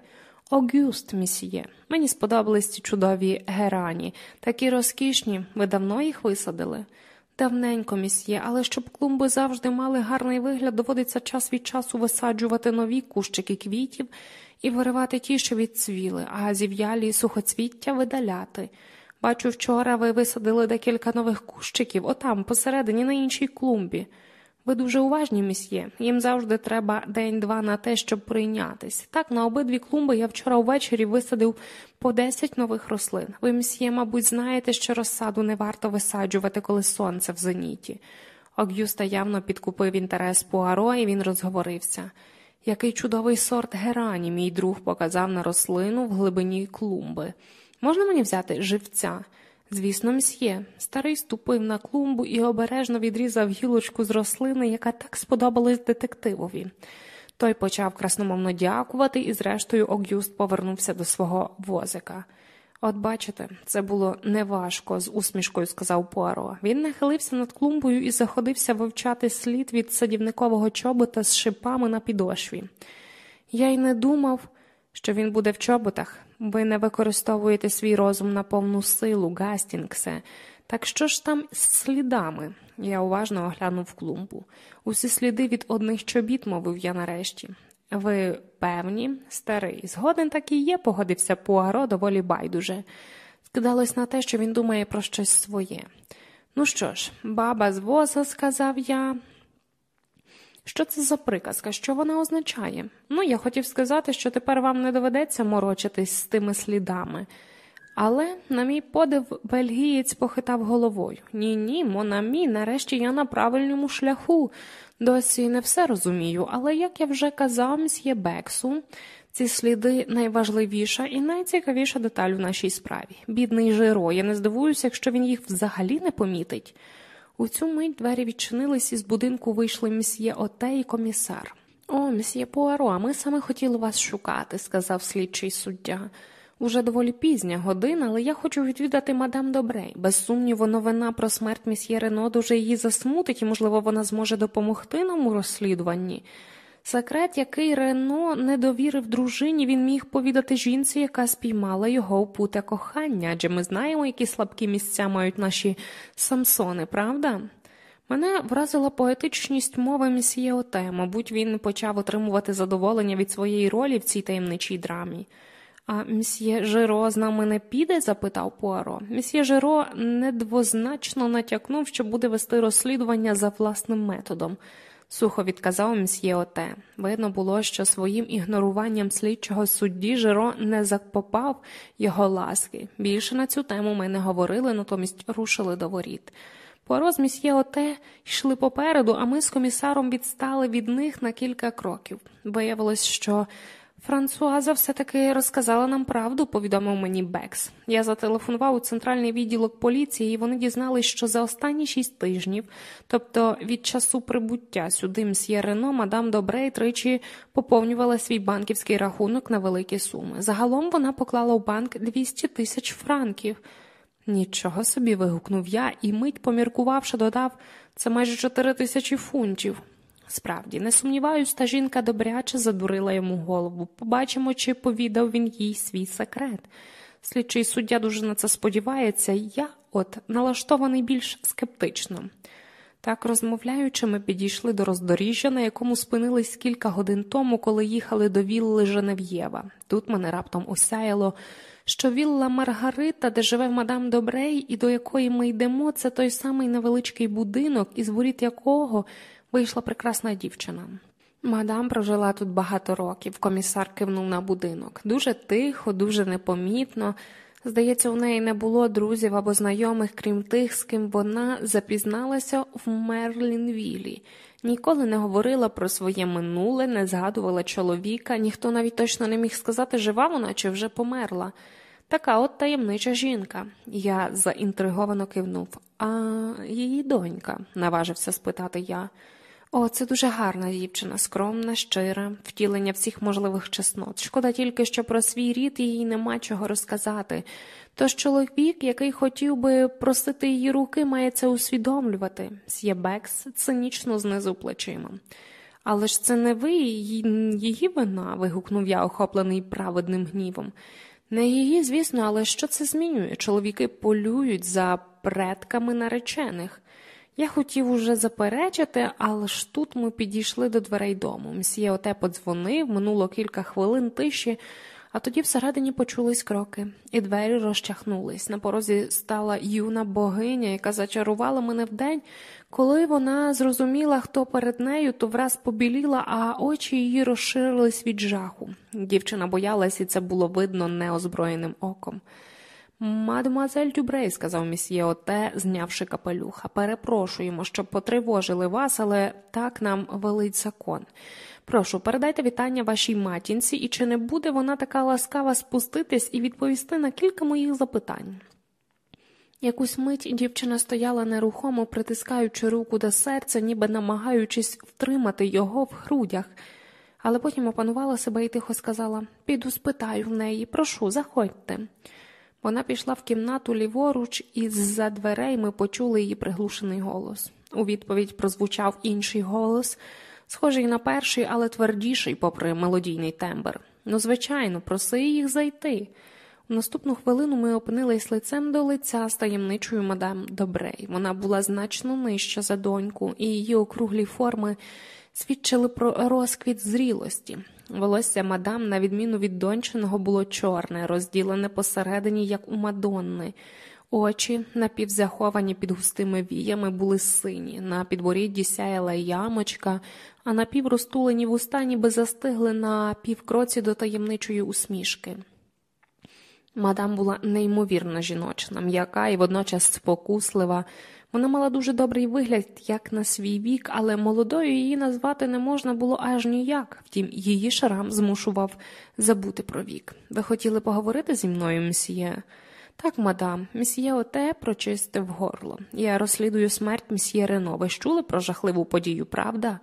Огюст, місьє. Мені сподобались ці чудові герані, такі розкішні. Ви давно їх висадили? Давненько місьє, але щоб клумби завжди мали гарний вигляд, доводиться час від часу висаджувати нові кущики квітів і виривати ті, що відцвіли, а зів'ялі сухоцвіття видаляти. Бачу, вчора ви висадили декілька нових кущиків, отам, посередині на іншій клумбі. Ви дуже уважні, місьє. Їм завжди треба день-два на те, щоб прийнятись. Так, на обидві клумби я вчора ввечері висадив по десять нових рослин. Ви, місьє, мабуть, знаєте, що розсаду не варто висаджувати, коли сонце в зеніті. Огюста явно підкупив інтерес Пуаро, і він розговорився. Який чудовий сорт герані мій друг показав на рослину в глибині клумби. Можна мені взяти живця? Звісно, мсьє. Старий ступив на клумбу і обережно відрізав гілочку з рослини, яка так сподобалась детективові. Той почав красномовно дякувати, і, зрештою, Огюст повернувся до свого возика. От бачите, це було неважко, з усмішкою сказав Пуаро. Він нахилився над клумбою і заходився вивчати слід від садівникового чобота з шипами на підошві. Я й не думав, що він буде в чоботах. Ви не використовуєте свій розум на повну силу, Гастінгсе. Так що ж там з слідами? Я уважно оглянув клумбу. Усі сліди від одних чобіт, мовив я нарешті. Ви певні, старий, згоден так і є, погодився Пуаро доволі байдуже. Скидалось на те, що він думає про щось своє. Ну що ж, баба з воза, сказав я. Що це за приказка? Що вона означає? Ну, я хотів сказати, що тепер вам не доведеться морочитись з тими слідами. Але, на мій подив, бельгієць похитав головою. Ні, ні, Монамі, нарешті я на правильному шляху. Досі не все розумію, але, як я вже казав, мсьє Бексу, ці сліди найважливіша і найцікавіша деталь в нашій справі. Бідний Жиро, я не здивуюся, якщо він їх взагалі не помітить. У цю мить двері відчинились і з будинку вийшли місьє Оте і комісар. О, місьє Пуаро, а ми саме хотіли вас шукати, сказав слідчий суддя. Уже доволі пізня година, але я хочу відвідати мадам Добрей. Без сумніву, новина про смерть місьє Рено дуже її засмутить, і, можливо, вона зможе допомогти нам у розслідуванні. Секрет, який Рено не довірив дружині, він міг повідати жінці, яка спіймала його у путе кохання, адже ми знаємо, які слабкі місця мають наші Самсони, правда? Мене вразила поетичність мови місьє Оте, мабуть, він почав отримувати задоволення від своєї ролі в цій таємничій драмі. А мсьє Жиро з нами не піде? запитав Пуаро. Мсьє Жиро недвозначно натякнув, що буде вести розслідування за власним методом сухо відказав мсьє Оте. Видно було, що своїм ігноруванням слідчого судді Жиро не запопав його ласки. Більше на цю тему ми не говорили, натомість рушили до воріт. Пороз мсьє Оте йшли попереду, а ми з комісаром відстали від них на кілька кроків. Виявилось, що Франсуаза все-таки розказала нам правду, повідомив мені Бекс. Я зателефонував у центральний відділок поліції, і вони дізнались, що за останні шість тижнів, тобто від часу прибуття сюди мсьє Рено, мадам Добрей тричі поповнювала свій банківський рахунок на великі суми. Загалом вона поклала в банк 200 тисяч франків. Нічого собі. вигукнув я і, мить поміркувавши, додав це майже чотири тисячі фунтів. Справді, не сумніваюсь, та жінка добряче задурила йому голову. Побачимо, чи повідав він їй свій секрет. Слідчий суддя дуже на це сподівається, я от налаштований більш скептично. Так, розмовляючи, ми підійшли до роздоріжжя, на якому спинились кілька годин тому, коли їхали до вілли Женев'єва. Тут мене раптом осяяло, що вілла Маргарита, де живе мадам Добрей, і до якої ми йдемо, це той самий невеличкий будинок, із воріт якого вийшла прекрасна дівчина. Мадам прожила тут багато років, комісар кивнув на будинок. Дуже тихо, дуже непомітно. Здається, у неї не було друзів або знайомих, крім тих, з ким вона запізналася в Мерлінвілі. Ніколи не говорила про своє минуле, не згадувала чоловіка, ніхто навіть точно не міг сказати, жива вона чи вже померла. Така от таємнича жінка. Я заінтриговано кивнув. А її донька, наважився спитати я. О, це дуже гарна дівчина, скромна, щира, втілення всіх можливих чеснот. Шкода тільки, що про свій рід їй нема чого розказати. Тож чоловік, який хотів би просити її руки, має це усвідомлювати. С'єбекс цинічно знизу плечима. Але ж це не ви її вина, вигукнув я, охоплений праведним гнівом. Не її, звісно, але що це змінює? Чоловіки полюють за предками наречених. Я хотів уже заперечити, але ж тут ми підійшли до дверей дому. Мсьє Оте подзвонив, минуло кілька хвилин тиші, А тоді всередині почулись кроки, і двері розчахнулись. На порозі стала юна богиня, яка зачарувала мене вдень. Коли вона зрозуміла, хто перед нею, то враз побіліла, а очі її розширились від жаху. Дівчина боялась, і це було видно неозброєним оком. Мадемуазель Дюбрей, сказав місьє Оте, знявши капелюха, перепрошуємо, щоб потривожили вас, але так нам велить закон. Прошу, передайте вітання вашій матінці, і чи не буде вона така ласкава спуститись і відповісти на кілька моїх запитань? Якусь мить дівчина стояла нерухомо, притискаючи руку до серця, ніби намагаючись втримати його в грудях, але потім опанувала себе і тихо сказала Піду спитаю в неї, прошу, заходьте. Вона пішла в кімнату ліворуч, і з-за дверей ми почули її приглушений голос. У відповідь прозвучав інший голос, схожий на перший, але твердіший, попри мелодійний тембр. Ну, звичайно, проси їх зайти. У наступну хвилину ми опинились лицем до лиця з таємничою мадам Добрей. Вона була значно нижча за доньку, і її округлі форми свідчили про розквіт зрілості. Волосся мадам, на відміну від дончиного, було чорне, розділене посередині, як у мадонни. Очі, напівзаховані під густими віями, були сині, на підборідді сяяла ямочка, а напіврозтулені вуста ніби застигли на півкроці до таємничої усмішки. Мадам була неймовірно жіночна, м'яка і водночас спокуслива. Вона мала дуже добрий вигляд, як на свій вік, але молодою її назвати не можна було аж ніяк. Втім, її шрам змушував забути про вік. Ви хотіли поговорити зі мною, мсьє? Так, мадам, мсьє Оте прочистив горло. Я розслідую смерть мсьє Рено. Ви чули про жахливу подію, правда?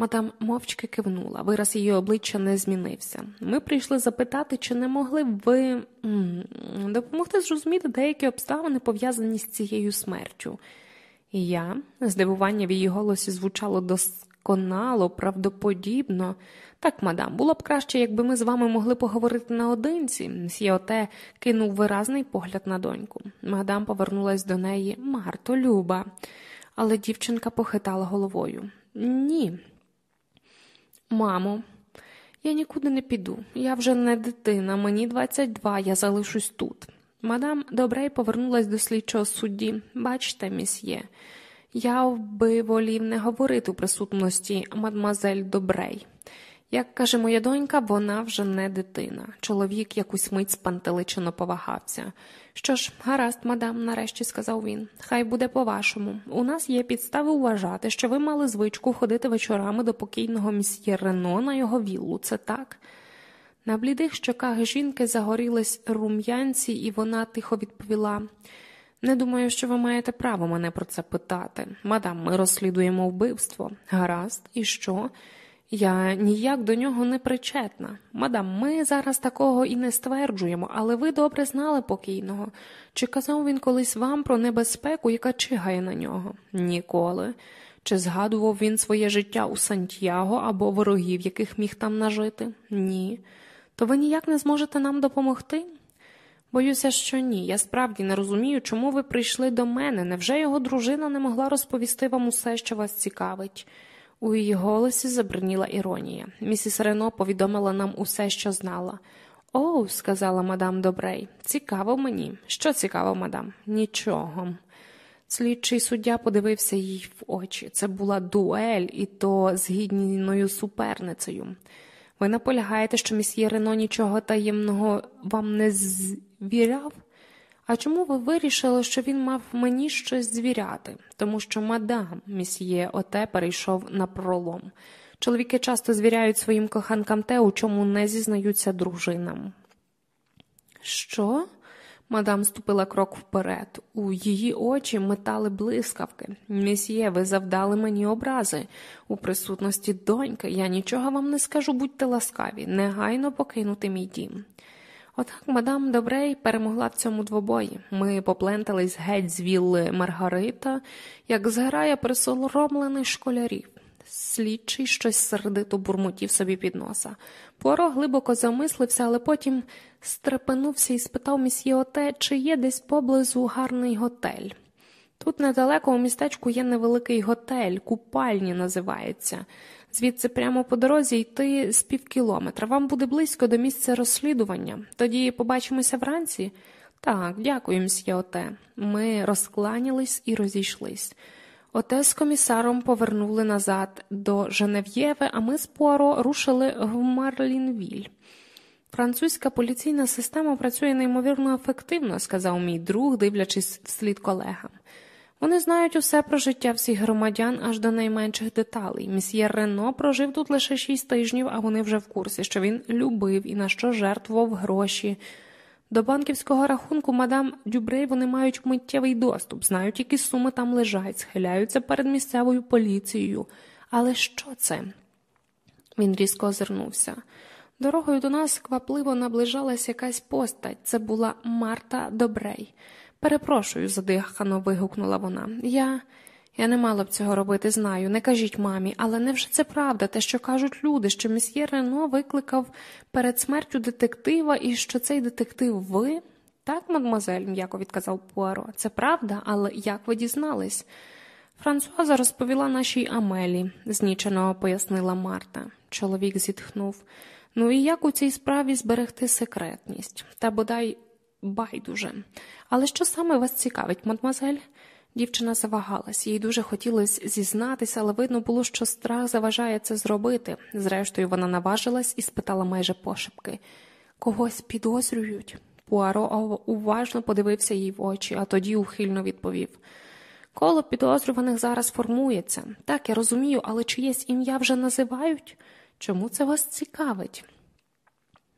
Мадам мовчки кивнула, вираз її обличчя не змінився. Ми прийшли запитати, чи не могли б ви допомогти зрозуміти деякі обставини, пов'язані з цією смертю. І я, здивування в її голосі звучало досконало, правдоподібно. Так, мадам, було б краще, якби ми з вами могли поговорити наодинці. Сіоте кинув виразний погляд на доньку. Мадам повернулась до неї Марто, Люба. Але дівчинка похитала головою. Ні. Мамо, я нікуди не піду. Я вже не дитина, мені 22, я залишусь тут. Мадам Добрей повернулась до слідчого судді. Бачте, місьє, я би волів не говорити у присутності мадмазель Добрей. Як каже моя донька, вона вже не дитина. Чоловік якусь мить спантеличено повагався. Що ж, гаразд, мадам, нарешті сказав він, хай буде по-вашому. У нас є підстави вважати, що ви мали звичку ходити вечорами до покійного місьє Рено на його віллу, це так? На блідих щоках жінки загорілись рум'янці, і вона тихо відповіла. Не думаю, що ви маєте право мене про це питати. Мадам, ми розслідуємо вбивство. Гаразд, і що? Я ніяк до нього не причетна. Мадам, ми зараз такого і не стверджуємо, але ви добре знали покійного. Чи казав він колись вам про небезпеку, яка чигає на нього? Ніколи. Чи згадував він своє життя у Сантьяго або ворогів, яких міг там нажити? Ні. То ви ніяк не зможете нам допомогти? Боюся, що ні. Я справді не розумію, чому ви прийшли до мене. Невже його дружина не могла розповісти вам усе, що вас цікавить? У її голосі забриніла іронія. Місіс Рено повідомила нам усе, що знала. Оу, сказала мадам Добрей, цікаво мені. Що цікаво, мадам? Нічого. Слідчий суддя подивився їй в очі. Це була дуель, і то з гідною суперницею. Ви наполягаєте, що місьє Рено нічого таємного вам не звіряв? А чому ви вирішили, що він мав мені щось звіряти? Тому що мадам місьє Оте перейшов на пролом. Чоловіки часто звіряють своїм коханкам те, у чому не зізнаються дружинам. Що? Мадам ступила крок вперед. У її очі метали блискавки. Місьє, ви завдали мені образи. У присутності доньки я нічого вам не скажу, будьте ласкаві, негайно покинути мій дім. Отак мадам Добрей перемогла в цьому двобої. Ми поплентались геть з вілли Маргарита, як зграє присоромлених школярів. Слідчий щось сердито бурмотів собі під носа. Поро глибоко замислився, але потім стрепенувся і спитав місьє Оте, чи є десь поблизу гарний готель. Тут недалеко у містечку є невеликий готель, купальні називається. Звідси прямо по дорозі йти з пів кілометра. Вам буде близько до місця розслідування. Тоді побачимося вранці. Так, дякую, мсьє Оте. Ми розкланялись і розійшлись. Оте з комісаром повернули назад до Женев'єви, а ми з Пуаро рушили в Марлінвіль. Французька поліційна система працює неймовірно ефективно, сказав мій друг, дивлячись вслід колегам. Вони знають усе про життя всіх громадян аж до найменших деталей. Місьє Рено прожив тут лише шість тижнів, а вони вже в курсі, що він любив і на що жертвував гроші. До банківського рахунку мадам Дюбрей вони мають миттєвий доступ, знають, які суми там лежать, схиляються перед місцевою поліцією. Але що це? Він різко озирнувся. Дорогою до нас квапливо наближалась якась постать. Це була Марта Добрей. Перепрошую, задихано вигукнула вона. Я Я не мала б цього робити, знаю. Не кажіть мамі, але невже це правда, те, що кажуть люди, що месьє Рено викликав перед смертю детектива і що цей детектив ви? Так, мадмозель, м'яко відказав Пуаро. Це правда, але як ви дізнались? Франсуаза розповіла нашій Амелі, знічено пояснила Марта. Чоловік зітхнув. Ну і як у цій справі зберегти секретність? Та бодай байдуже. Але що саме вас цікавить, мадмазель? Дівчина завагалась, їй дуже хотілося зізнатися, але видно було, що страх заважає це зробити. Зрештою, вона наважилась і спитала майже пошепки когось підозрюють. Пуаро уважно подивився їй в очі, а тоді ухильно відповів. Коло підозрюваних зараз формується. Так, я розумію, але чиєсь ім'я вже називають? Чому це вас цікавить?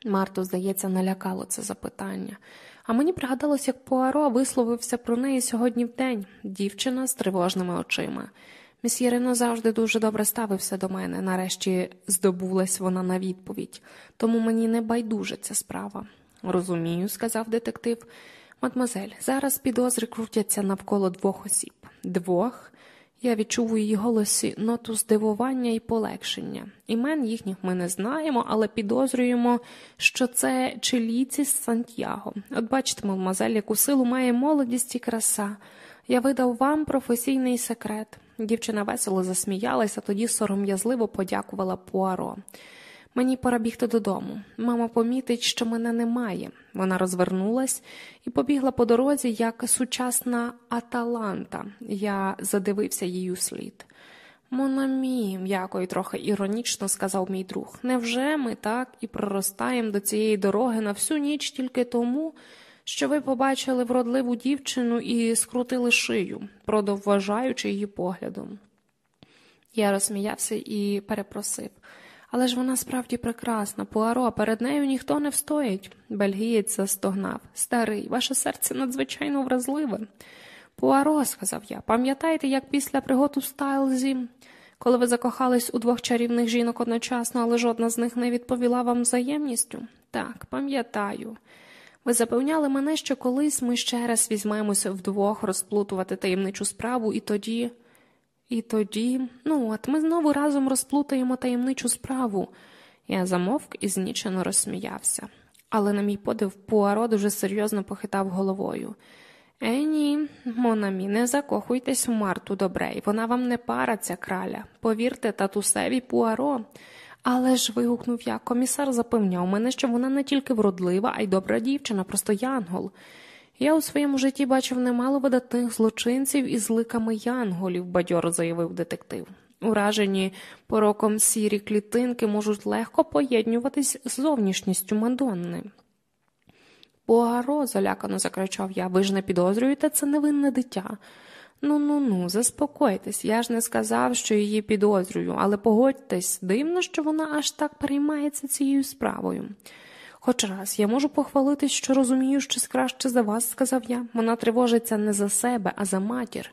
Марту, здається, налякало це запитання. А мені пригадалось, як Пуаро висловився про неї сьогодні в день, дівчина з тривожними очима. Місьє Рено завжди дуже добре ставився до мене, нарешті здобулась вона на відповідь, тому мені не байдуже ця справа. Розумію, сказав детектив. Мадмозель, зараз підозри крутяться навколо двох осіб. Двох я відчув у її голосі ноту здивування і полегшення. Імен їхніх ми не знаємо, але підозрюємо, що це чилійці з Сантьяго. От бачите, мадемуазель, яку силу має молодість і краса. Я видав вам професійний секрет. Дівчина весело засміялася, тоді сором'язливо подякувала Пуаро. Мені пора бігти додому. Мама помітить, що мене немає. Вона розвернулась і побігла по дорозі, як сучасна Аталанта. Я задивився її слід. Монамі, м'яко і трохи іронічно сказав мій друг. Невже ми так і проростаємо до цієї дороги на всю ніч тільки тому, що ви побачили вродливу дівчину і скрутили шию, продовважаючи її поглядом? Я розсміявся і перепросив. Але ж вона справді прекрасна, Пуаро, перед нею ніхто не встоїть. Бельгієць застогнав. Старий, ваше серце надзвичайно вразливе. Пуаро, сказав я, пам'ятаєте, як після пригод у Стайлзі, коли ви закохались у двох чарівних жінок одночасно, але жодна з них не відповіла вам взаємністю? Так, пам'ятаю. Ви запевняли мене, що колись ми ще раз візьмемося вдвох розплутувати таємничу справу, і тоді. І тоді, ну, от ми знову разом розплутаємо таємничу справу. Я замовк і знічено розсміявся. Але, на мій подив, Пуаро дуже серйозно похитав головою. Е, ні, Монамі, не закохуйтесь у Марту Добрей, вона вам не пара, ця краля. Повірте, татусеві Пуаро. Але ж, вигукнув я, комісар запевняв мене, що вона не тільки вродлива, а й добра дівчина, просто янгол. Я у своєму житті бачив немало видатних злочинців із ликами янголів, бадьоро заявив детектив. Уражені пороком сірі клітинки можуть легко поєднюватись з зовнішністю Мадонни. Пуаро, залякано закричав я, ви ж не підозрюєте це невинне дитя. Ну ну ну, заспокойтесь, я ж не сказав, що її підозрюю, але погодьтесь, дивно, що вона аж так переймається цією справою. Хоч раз я можу похвалитись, що розумію щось краще за вас, сказав я. Вона тривожиться не за себе, а за матір.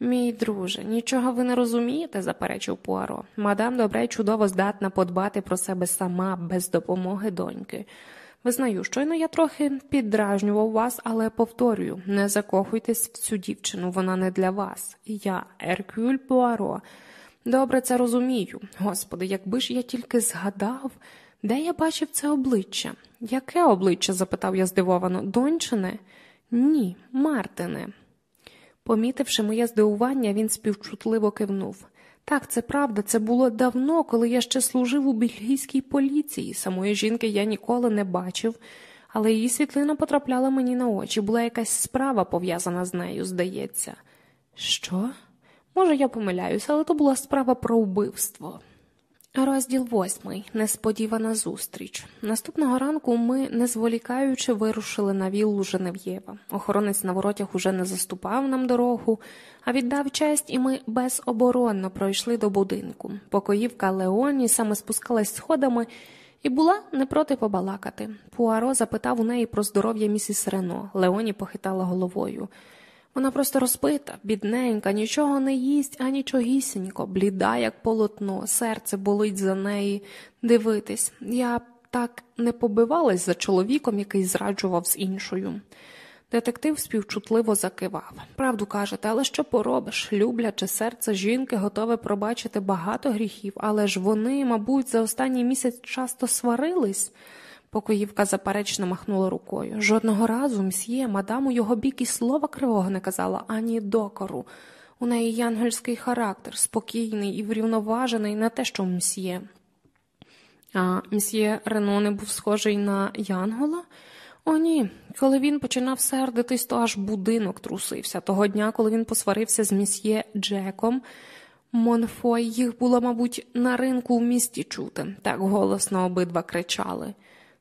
Мій друже, нічого ви не розумієте, заперечив Пуаро. Мадам добре чудово здатна подбати про себе сама без допомоги доньки. Визнаю, щойно я трохи піддражнював вас, але повторюю, не закохуйтесь в цю дівчину, вона не для вас. Я, Еркюль Пуаро. Добре це розумію. Господи, якби ж я тільки згадав. Де я бачив це обличчя? Яке обличчя? запитав я здивовано. Дончине? Ні, Мартине. Помітивши моє здивування, він співчутливо кивнув. Так, це правда, це було давно, коли я ще служив у бельгійській поліції. Самої жінки я ніколи не бачив, але її світлина потрапляла мені на очі. Була якась справа пов'язана з нею, здається. Що? Може, я помиляюся, але то була справа про вбивство. Розділ восьмий. Несподівана зустріч. Наступного ранку ми, не зволікаючи, вирушили на віллу Женев'єва. Охоронець на воротях уже не заступав нам дорогу, а віддав честь, і ми безоборонно пройшли до будинку. Покоївка Леоні саме спускалась сходами і була не проти побалакати. Пуаро запитав у неї про здоров'я місіс Рено. Леоні похитала головою. Вона просто розпита, бідненька, нічого не їсть, а нічогісінько, бліда, як полотно, серце болить за неї. Дивитись, я так не побивалась за чоловіком, який зраджував з іншою. Детектив співчутливо закивав. Правду кажете, але що поробиш? Любляче серце жінки готове пробачити багато гріхів, але ж вони, мабуть, за останній місяць часто сварились. Покоївка заперечно махнула рукою. Жодного разу мсьє, мадам у його бік і слова кривого не казала ані докору. У неї янгельський характер, спокійний і врівноважений на те, що мсьє. А мсьє Рено не був схожий на Янгола? О, ні. Коли він починав сердитись, то аж будинок трусився. Того дня, коли він посварився з місьє Джеком, Монфой їх було, мабуть, на ринку в місті чути, так голосно обидва кричали.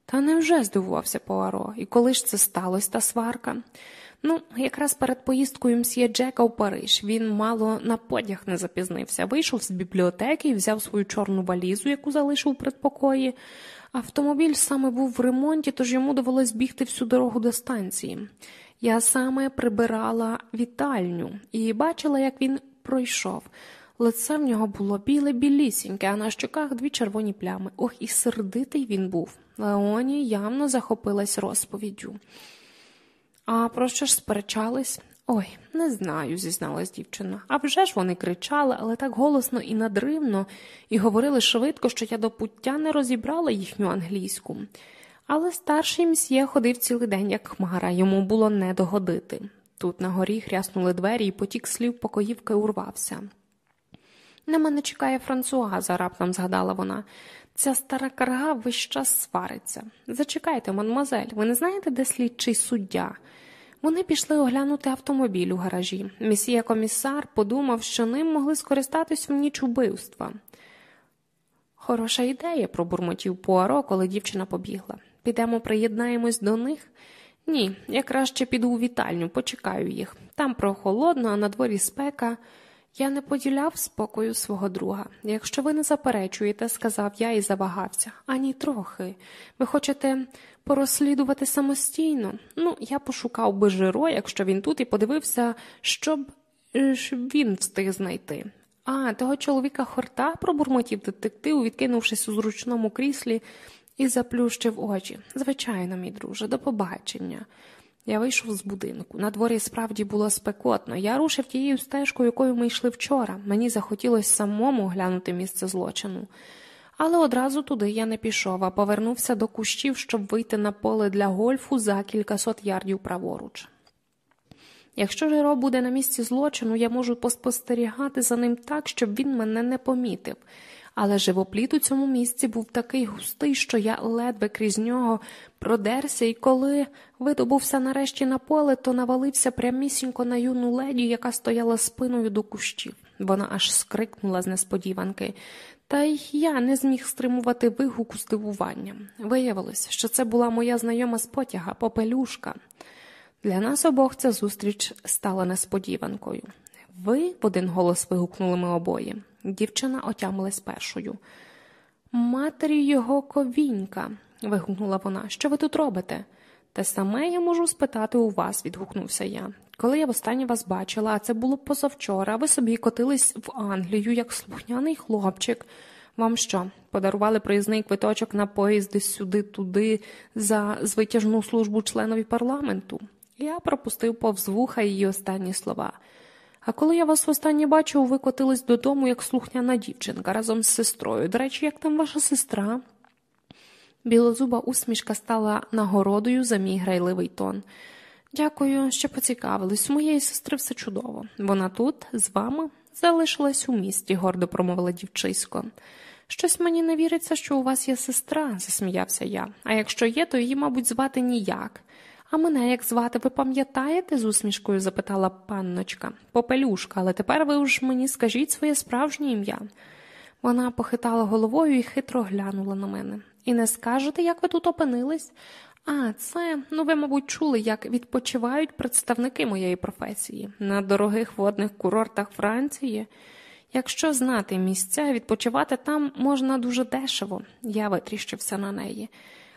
Та невже здивувався Пуаро, і коли ж це сталося, та сварка? Ну, якраз перед поїздкою мсьє Джека в Париж він мало на подяг не запізнився, вийшов з бібліотеки і взяв свою чорну валізу, яку залишив у предпокої. Автомобіль саме був в ремонті, тож йому довелось бігти всю дорогу до станції. Я саме прибирала вітальню і бачила, як він пройшов. Лице в нього було біле білісіньке, а на щоках дві червоні плями. Ох, і сердитий він був. Леоні явно захопилась розповіддю. А про що ж сперечались? Ой, не знаю, зізналась дівчина. А вже ж вони кричали, але так голосно і надривно, і говорили швидко, що я до пуття не розібрала їхню англійську. Але старший мсьє ходив цілий день, як хмара, йому було не догодити. Тут на горі хряснули двері, і потік слів покоївки урвався. На мене чекає Франсуаза, раптом згадала вона. Ця стара карга весь час свариться. Зачекайте, мадмозель, ви не знаєте, де слідчий суддя? Вони пішли оглянути автомобіль у гаражі. Місія комісар подумав, що ним могли скористатись в ніч убивства. Хороша ідея, пробурмотів Пуаро, коли дівчина побігла. Підемо приєднаємось до них? Ні, я краще піду у вітальню, почекаю їх. Там прохолодно, а на дворі спека. Я не поділяв спокою свого друга. Якщо ви не заперечуєте, сказав я і завагався. Ані трохи. Ви хочете порозслідувати самостійно? Ну, я пошукав би жиро, якщо він тут, і подивився, щоб він встиг знайти. А, того чоловіка хорта пробурмотів детектив, відкинувшись у зручному кріслі, і заплющив очі. Звичайно, мій друже, до побачення. Я вийшов з будинку. На дворі справді було спекотно. Я рушив тією стежкою, якою ми йшли вчора. Мені захотілося самому глянути місце злочину. Але одразу туди я не пішов, а повернувся до кущів, щоб вийти на поле для гольфу за кількасот ярдів праворуч. Якщо Жиро буде на місці злочину, я можу поспостерігати за ним так, щоб він мене не помітив але живопліт у цьому місці був такий густий, що я ледве крізь нього продерся, і коли видобувся нарешті на поле, то навалився прямісінько на юну леді, яка стояла спиною до кущів. Вона аж скрикнула з несподіванки. Та й я не зміг стримувати вигуку здивування. Виявилось, що це була моя знайома з потяга, попелюшка. Для нас обох ця зустріч стала несподіванкою. Ви, в один голос вигукнули ми обоє. Дівчина отямилась першою. Матері його ковінька, вигукнула вона. Що ви тут робите? Те саме я можу спитати у вас, відгукнувся я. Коли я востаннє вас бачила, а це було позавчора, ви собі котились в Англію, як слухняний хлопчик. Вам що, подарували проїзний квиточок на поїзди сюди, туди, за звитяжну службу членові парламенту? Я пропустив повз вуха її останні слова. А коли я вас востаннє бачив, ви котились додому, як слухняна дівчинка разом з сестрою. До речі, як там ваша сестра? Білозуба усмішка стала нагородою за мій грайливий тон. Дякую, що поцікавились. У моєї сестри все чудово. Вона тут, з вами? залишилась у місті, гордо промовила дівчисько. Щось мені не віриться, що у вас є сестра, засміявся я. А якщо є, то її, мабуть, звати ніяк. А мене як звати, ви пам'ятаєте? з усмішкою запитала панночка. Попелюшка, але тепер ви ж мені скажіть своє справжнє ім'я. Вона похитала головою і хитро глянула на мене. І не скажете, як ви тут опинились? А, це, ну ви, мабуть, чули, як відпочивають представники моєї професії на дорогих водних курортах Франції. Якщо знати місця, відпочивати там можна дуже дешево, я витріщився на неї.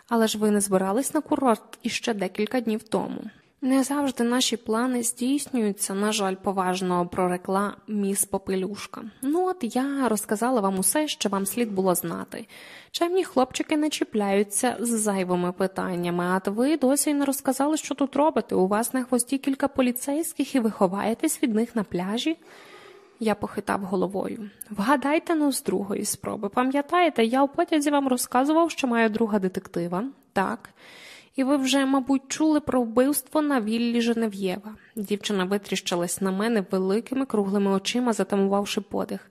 Але ж ви не збирались на курорт іще декілька днів тому. Не завжди наші плани здійснюються, на жаль, поважно прорекла міс Попелюшка. Ну от я розказала вам усе, що вам слід було знати. Чемні хлопчики не чіпляються з зайвими питаннями, а ви досі не розказали, що тут робите. У вас на хвості кілька поліцейських і ви ховаєтесь від них на пляжі. Я похитав головою. Вгадайте ну з другої спроби. Пам'ятаєте, я у потязі вам розказував, що маю друга детектива? Так. І ви вже, мабуть, чули про вбивство на віллі Женев'єва. Дівчина витріщилась на мене великими круглими очима, затамувавши подих.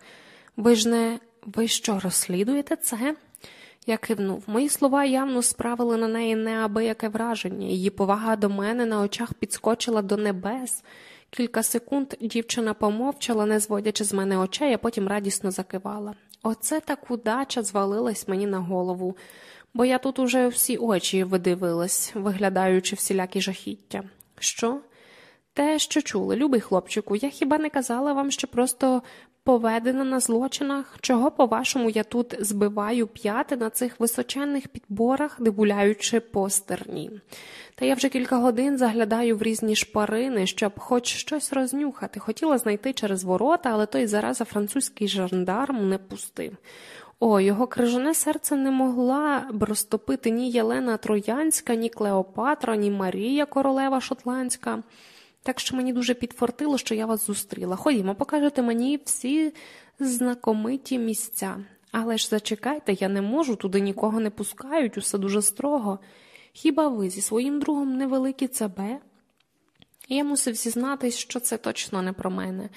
Ви ж не ви що, розслідуєте це? Я кивнув. Мої слова явно справили на неї неабияке враження. Її повага до мене на очах підскочила до небес. Кілька секунд дівчина помовчала, не зводячи з мене очей, а потім радісно закивала. Оце так удача звалилась мені на голову бо я тут уже всі очі видивилась, виглядаючи всілякі жахіття. Що? Те, що чули, любий хлопчику, я хіба не казала вам, що просто поведена на злочинах? Чого, по-вашому, я тут збиваю п'яти на цих височенних підборах, дебуляючи по стерні? Та я вже кілька годин заглядаю в різні шпарини, щоб хоч щось рознюхати. Хотіла знайти через ворота, але той зараза французький жандарм не пустив. О, його крижане серце не могла б розтопити ні Єлена Троянська, ні Клеопатра, ні Марія Королева Шотландська. Так що мені дуже підфортило, що я вас зустріла. Ходімо, покажете мені всі знакомиті місця. Але ж зачекайте, я не можу, туди нікого не пускають, усе дуже строго. Хіба ви зі своїм другом невеликі ЦБ? Я мусив зізнатись, що це точно не про мене.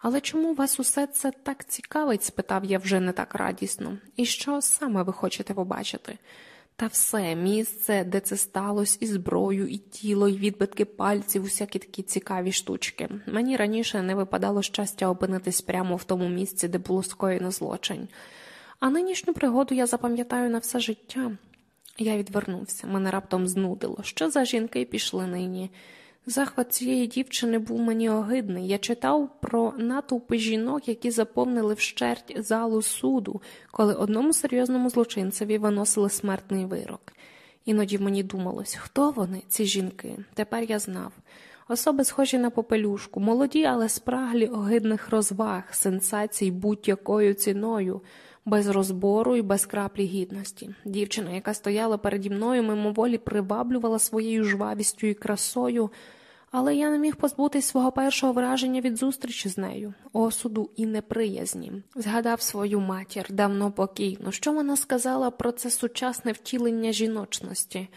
Але чому вас усе це так цікавить? спитав я вже не так радісно. І що саме ви хочете побачити? Та все, місце, де це сталося, і зброю, і тіло, і відбитки пальців, усякі такі цікаві штучки. Мені раніше не випадало щастя опинитись прямо в тому місці, де було скоєно злочин. А нинішню пригоду я запам'ятаю на все життя. Я відвернувся, мене раптом знудило. Що за жінки пішли нині? Захват цієї дівчини був мені огидний. Я читав про натовпи жінок, які заповнили вщерть залу суду, коли одному серйозному злочинцеві виносили смертний вирок. Іноді мені думалось, хто вони, ці жінки? Тепер я знав. Особи схожі на попелюшку, молоді, але спраглі огидних розваг, сенсацій будь-якою ціною, без розбору і без краплі гідності. Дівчина, яка стояла переді мною, мимоволі приваблювала своєю жвавістю і красою але я не міг позбутись свого першого враження від зустрічі з нею, осуду і неприязні. Згадав свою матір давно покійно, що вона сказала про це сучасне втілення жіночності,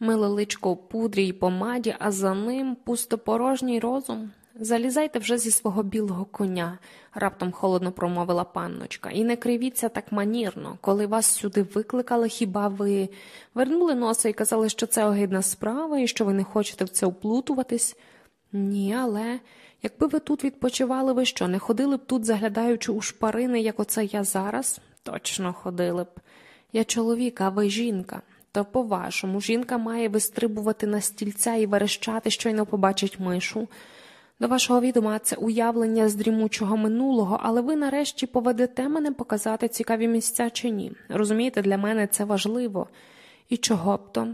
миле личко в пудрі й помаді, а за ним пустопорожній розум. Залізайте вже зі свого білого коня, раптом холодно промовила панночка, і не кривіться так манірно. Коли вас сюди викликали, хіба ви вернули носа і казали, що це огидна справа і що ви не хочете в це вплутуватись? Ні, але якби ви тут відпочивали, ви що, не ходили б тут, заглядаючи у шпарини, як оце я зараз? Точно ходили б. Я чоловік, а ви жінка. То, по-вашому, жінка має вистрибувати на стільця і верещати, щойно побачить мишу. До вашого відома це уявлення з дрімучого минулого, але ви нарешті поведете мене показати цікаві місця чи ні. Розумієте, для мене це важливо. І чого б то?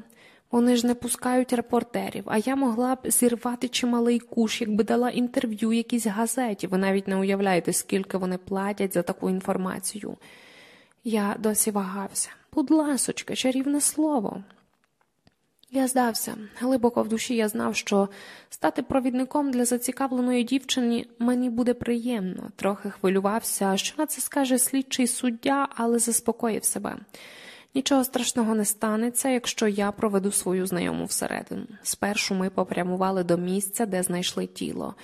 Вони ж не пускають репортерів, а я могла б зірвати чималий куш, якби дала інтерв'ю якійсь газеті. Ви навіть не уявляєте, скільки вони платять за таку інформацію. Я досі вагався. Будь ласочка, чарівне слово. Я здався. Глибоко в душі я знав, що стати провідником для зацікавленої дівчини мені буде приємно. Трохи хвилювався, що на це скаже слідчий суддя, але заспокоїв себе. Нічого страшного не станеться, якщо я проведу свою знайому всередину. Спершу ми попрямували до місця, де знайшли тіло.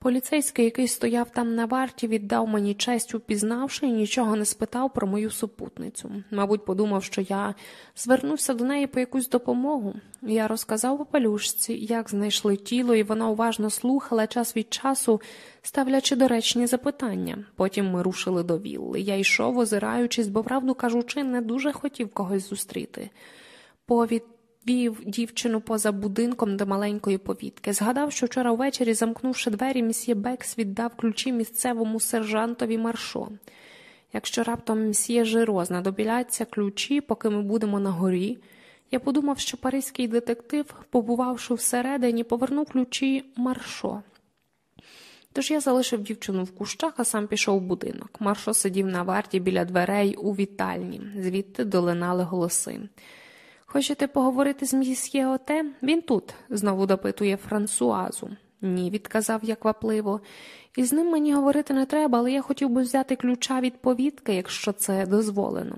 Поліцейський, який стояв там на варті, віддав мені честь, упізнавши, і нічого не спитав про мою супутницю. Мабуть, подумав, що я звернувся до неї по якусь допомогу. Я розказав попелюшці, як знайшли тіло, і вона уважно слухала час від часу, ставлячи доречні запитання. Потім ми рушили до вілли. Я йшов, озираючись, бо, правду кажучи, не дуже хотів когось зустріти. Повід вів дівчину поза будинком до маленької повітки. Згадав, що вчора ввечері, замкнувши двері, місьє Бекс віддав ключі місцевому сержантові маршо. Якщо раптом мсьє Жиро знадобляться ключі, поки ми будемо на горі, я подумав, що паризький детектив, побувавши всередині, повернув ключі маршо. Тож я залишив дівчину в кущах, а сам пішов в будинок. Маршо сидів на варті біля дверей у вітальні, звідти долинали голоси. Хочете поговорити з місьє Оте? Він тут, знову допитує Франсуазу. Ні, відказав я квапливо. І з ним мені говорити не треба, але я хотів би взяти ключа від повітки, якщо це дозволено.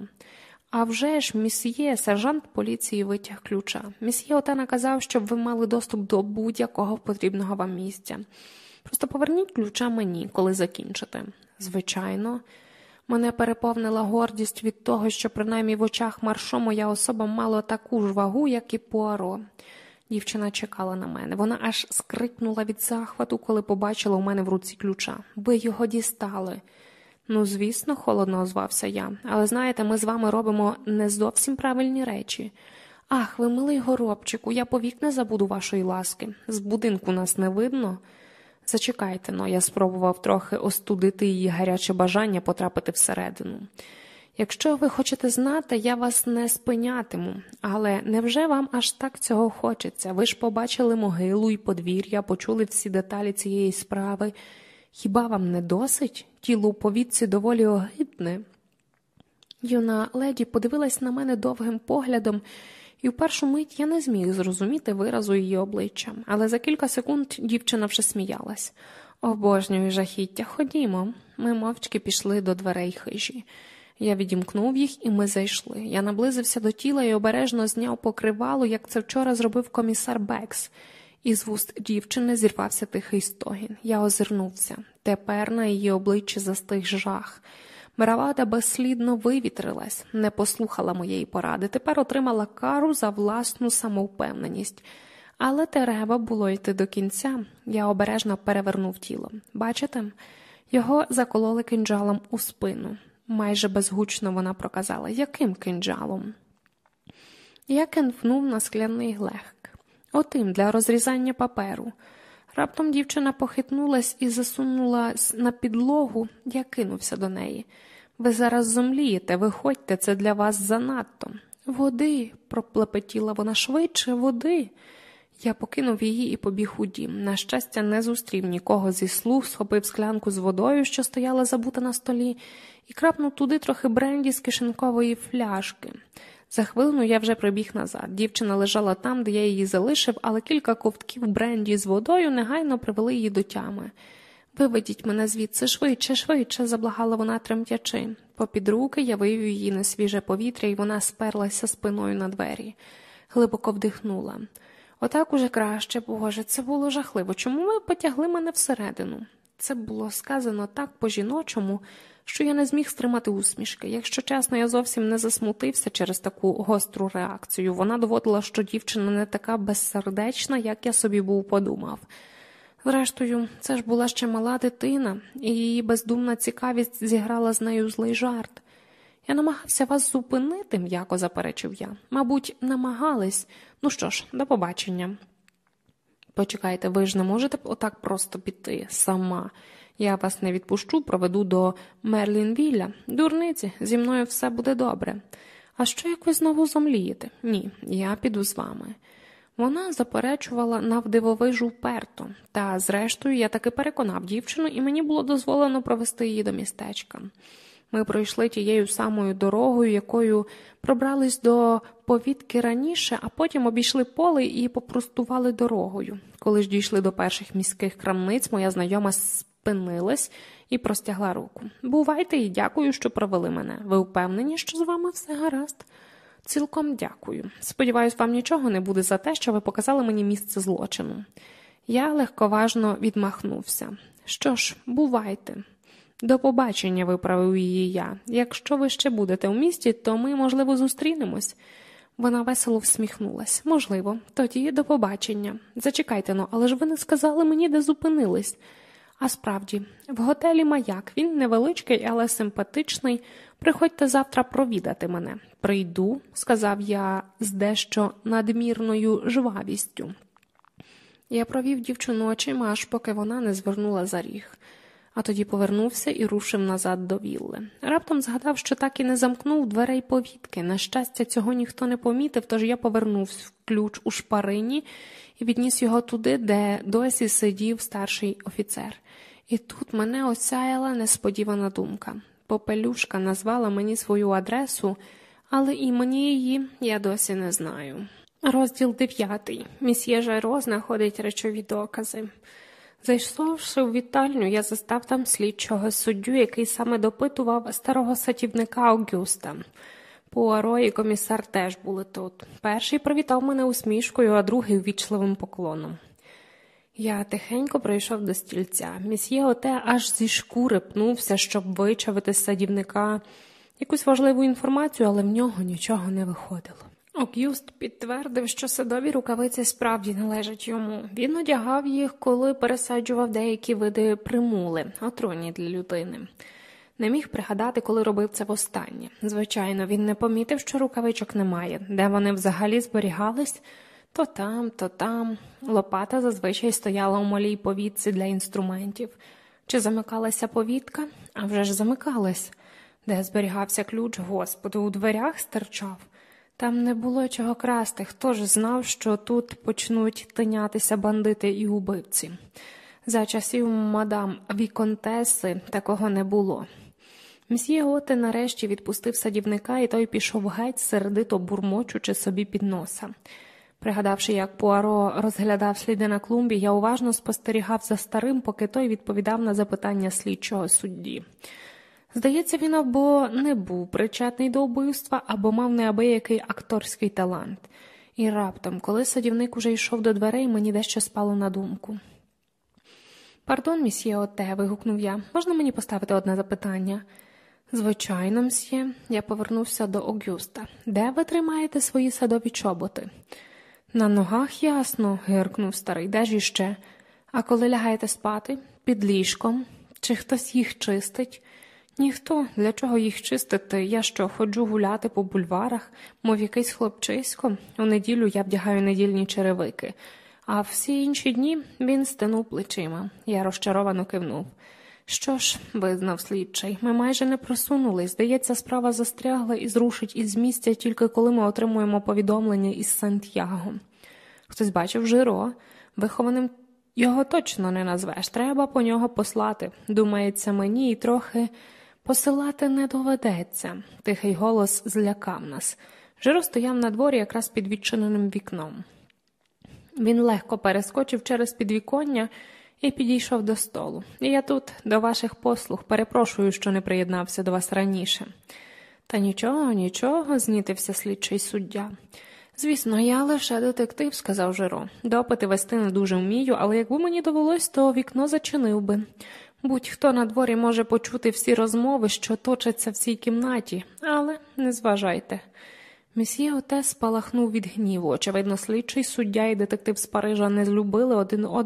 А вже ж, місьє, сержант поліції витяг ключа. Місьє Оте наказав, щоб ви мали доступ до будь-якого потрібного вам місця. Просто поверніть ключа мені, коли закінчите. Звичайно. Мене переповнила гордість від того, що принаймні в очах маршо моя особа мала таку ж вагу, як і Пуаро. Дівчина чекала на мене. Вона аж скрикнула від захвату, коли побачила у мене в руці ключа. Ви його дістали. Ну, звісно, холодно озвався я, але знаєте, ми з вами робимо не зовсім правильні речі. Ах, ви милий горобчику, я повік не забуду вашої ласки. З будинку нас не видно. Зачекайте но, я спробував трохи остудити її гаряче бажання потрапити всередину. Якщо ви хочете знати, я вас не спинятиму, але невже вам аж так цього хочеться? Ви ж побачили могилу і подвір'я, почули всі деталі цієї справи. Хіба вам не досить? Тіло у повітці доволі огидне. Юна леді подивилась на мене довгим поглядом і в першу мить я не зміг зрозуміти виразу її обличчя, але за кілька секунд дівчина вже сміялась. Обожнюю жахіття, ходімо. Ми мовчки пішли до дверей хижі. Я відімкнув їх, і ми зайшли. Я наблизився до тіла і обережно зняв покривало, як це вчора зробив комісар Бекс. Із вуст дівчини зірвався тихий стогін. Я озирнувся. Тепер на її обличчі застиг жах. Бравада безслідно вивітрилась, не послухала моєї поради, тепер отримала кару за власну самовпевненість. Але треба було йти до кінця. Я обережно перевернув тіло. Бачите, його закололи кинджалом у спину. Майже безгучно вона проказала, яким кинджалом? Я кенфнув на скляний глек. Отим для розрізання паперу. Раптом дівчина похитнулась і засунула на підлогу, я кинувся до неї. Ви зараз зомлієте, виходьте, це для вас занадто. Води, проплепетіла вона швидше, води. Я покинув її і побіг у дім. На щастя, не зустрів нікого зі слуг, схопив склянку з водою, що стояла забута на столі, і крапнув туди трохи бренді з кишенькової фляжки. За хвилину я вже прибіг назад. Дівчина лежала там, де я її залишив, але кілька ковтків бренді з водою негайно привели її до тями. Виведіть мене звідси швидше, швидше, заблагала вона тремтячи. Попід руки я вивів її на свіже повітря, і вона сперлася спиною на двері. Глибоко вдихнула. Отак уже краще, Боже, це було жахливо. Чому ви потягли мене всередину? Це було сказано так по жіночому, що я не зміг стримати усмішки. Якщо чесно, я зовсім не засмутився через таку гостру реакцію. Вона доводила, що дівчина не така безсердечна, як я собі був подумав. Зрештою, це ж була ще мала дитина, і її бездумна цікавість зіграла з нею злий жарт. Я намагався вас зупинити, м'яко заперечив я. Мабуть, намагались. Ну що ж, до побачення. Почекайте, ви ж не можете отак просто піти сама. Я вас не відпущу, проведу до Мерлінвілля. Дурниці, зі мною все буде добре. А що як ви знову зомлієте? Ні, я піду з вами. Вона заперечувала навдивовижу вперто, та, зрештою, я таки переконав дівчину, і мені було дозволено провести її до містечка. Ми пройшли тією самою дорогою, якою пробрались до повітки раніше, а потім обійшли поле і попростували дорогою. Коли ж дійшли до перших міських крамниць, моя знайома спинилась і простягла руку. Бувайте і дякую, що провели мене. Ви впевнені, що з вами все гаразд? Цілком дякую. Сподіваюсь, вам нічого не буде за те, що ви показали мені місце злочину. Я легковажно відмахнувся. Що ж, бувайте. До побачення, виправив її я. Якщо ви ще будете у місті, то ми, можливо, зустрінемось. Вона весело всміхнулась. Можливо, тоді до побачення. Зачекайте но, але ж ви не сказали мені, де зупинились. А справді, в готелі маяк він невеличкий, але симпатичний. Приходьте завтра провідати мене. Прийду, сказав я з дещо надмірною жвавістю. Я провів дівчину очима, аж поки вона не звернула за ріг, а тоді повернувся і рушив назад до вілли. Раптом згадав, що так і не замкнув дверей повітки. На щастя, цього ніхто не помітив, тож я повернув ключ у шпарині і відніс його туди, де досі сидів старший офіцер. І тут мене осяяла несподівана думка. Попелюшка назвала мені свою адресу, але імені її я досі не знаю. Розділ дев'ятий. Місьє Жайро знаходить речові докази. Зайшовши в вітальню, я застав там слідчого суддю, який саме допитував старого сатівника Аугюста. Пуаро і комісар теж були тут. Перший привітав мене усмішкою, а другий ввічливим поклоном. Я тихенько прийшов до стільця. Місьє оте аж зі шкури пнувся, щоб вичавити з садівника якусь важливу інформацію, але в нього нічого не виходило. Ок'юст підтвердив, що садові рукавиці справді належать йому. Він одягав їх, коли пересаджував деякі види примули, отруйні для людини. Не міг пригадати, коли робив це востаннє. Звичайно, він не помітив, що рукавичок немає, де вони взагалі зберігались. То там, то там. Лопата зазвичай стояла у малій повітці для інструментів. Чи замикалася повітка? А вже ж замикалась. Де зберігався ключ, господи, у дверях стирчав. Там не було чого красти, хто ж знав, що тут почнуть тинятися бандити і убивці. За часів мадам Віконтеси такого не було. Мсьє Готе нарешті відпустив садівника, і той пішов геть, сердито бурмочучи собі під носа. Пригадавши, як Пуаро розглядав сліди на клумбі, я уважно спостерігав за старим, поки той відповідав на запитання слідчого судді. Здається, він або не був причетний до вбивства, або мав неабиякий акторський талант. І раптом, коли садівник уже йшов до дверей, мені дещо спало на думку. Пардон, місьє Оте, вигукнув я, можна мені поставити одне запитання? Звичайно, мсьє, я повернувся до Огюста. Де ви тримаєте свої садові чоботи? На ногах ясно, гиркнув старий, де ж іще? А коли лягаєте спати? Під ліжком? Чи хтось їх чистить? Ніхто, для чого їх чистити? Я що, ходжу гуляти по бульварах, мов якийсь хлопчисько. У неділю я вдягаю недільні черевики, а всі інші дні він стинув плечима. Я розчаровано кивнув. Що ж, визнав слідчий, ми майже не просунулись. Здається, справа застрягла і зрушить із місця тільки коли ми отримуємо повідомлення із Сантьяго. Хтось бачив жиро, вихованим його точно не назвеш. Треба по нього послати. Думається мені, і трохи посилати не доведеться. Тихий голос злякав нас. Жиро стояв на дворі якраз під відчиненим вікном. Він легко перескочив через підвіконня і підійшов до столу. Я тут, до ваших послуг, перепрошую, що не приєднався до вас раніше. Та нічого, нічого, знітився слідчий суддя. Звісно, я лише детектив, сказав Жиро. Допити вести не дуже вмію, але якби мені довелось, то вікно зачинив би. Будь-хто на дворі може почути всі розмови, що точаться в цій кімнаті, але не зважайте. Месьє Оте спалахнув від гніву. Очевидно, слідчий суддя і детектив з Парижа не злюбили один одного.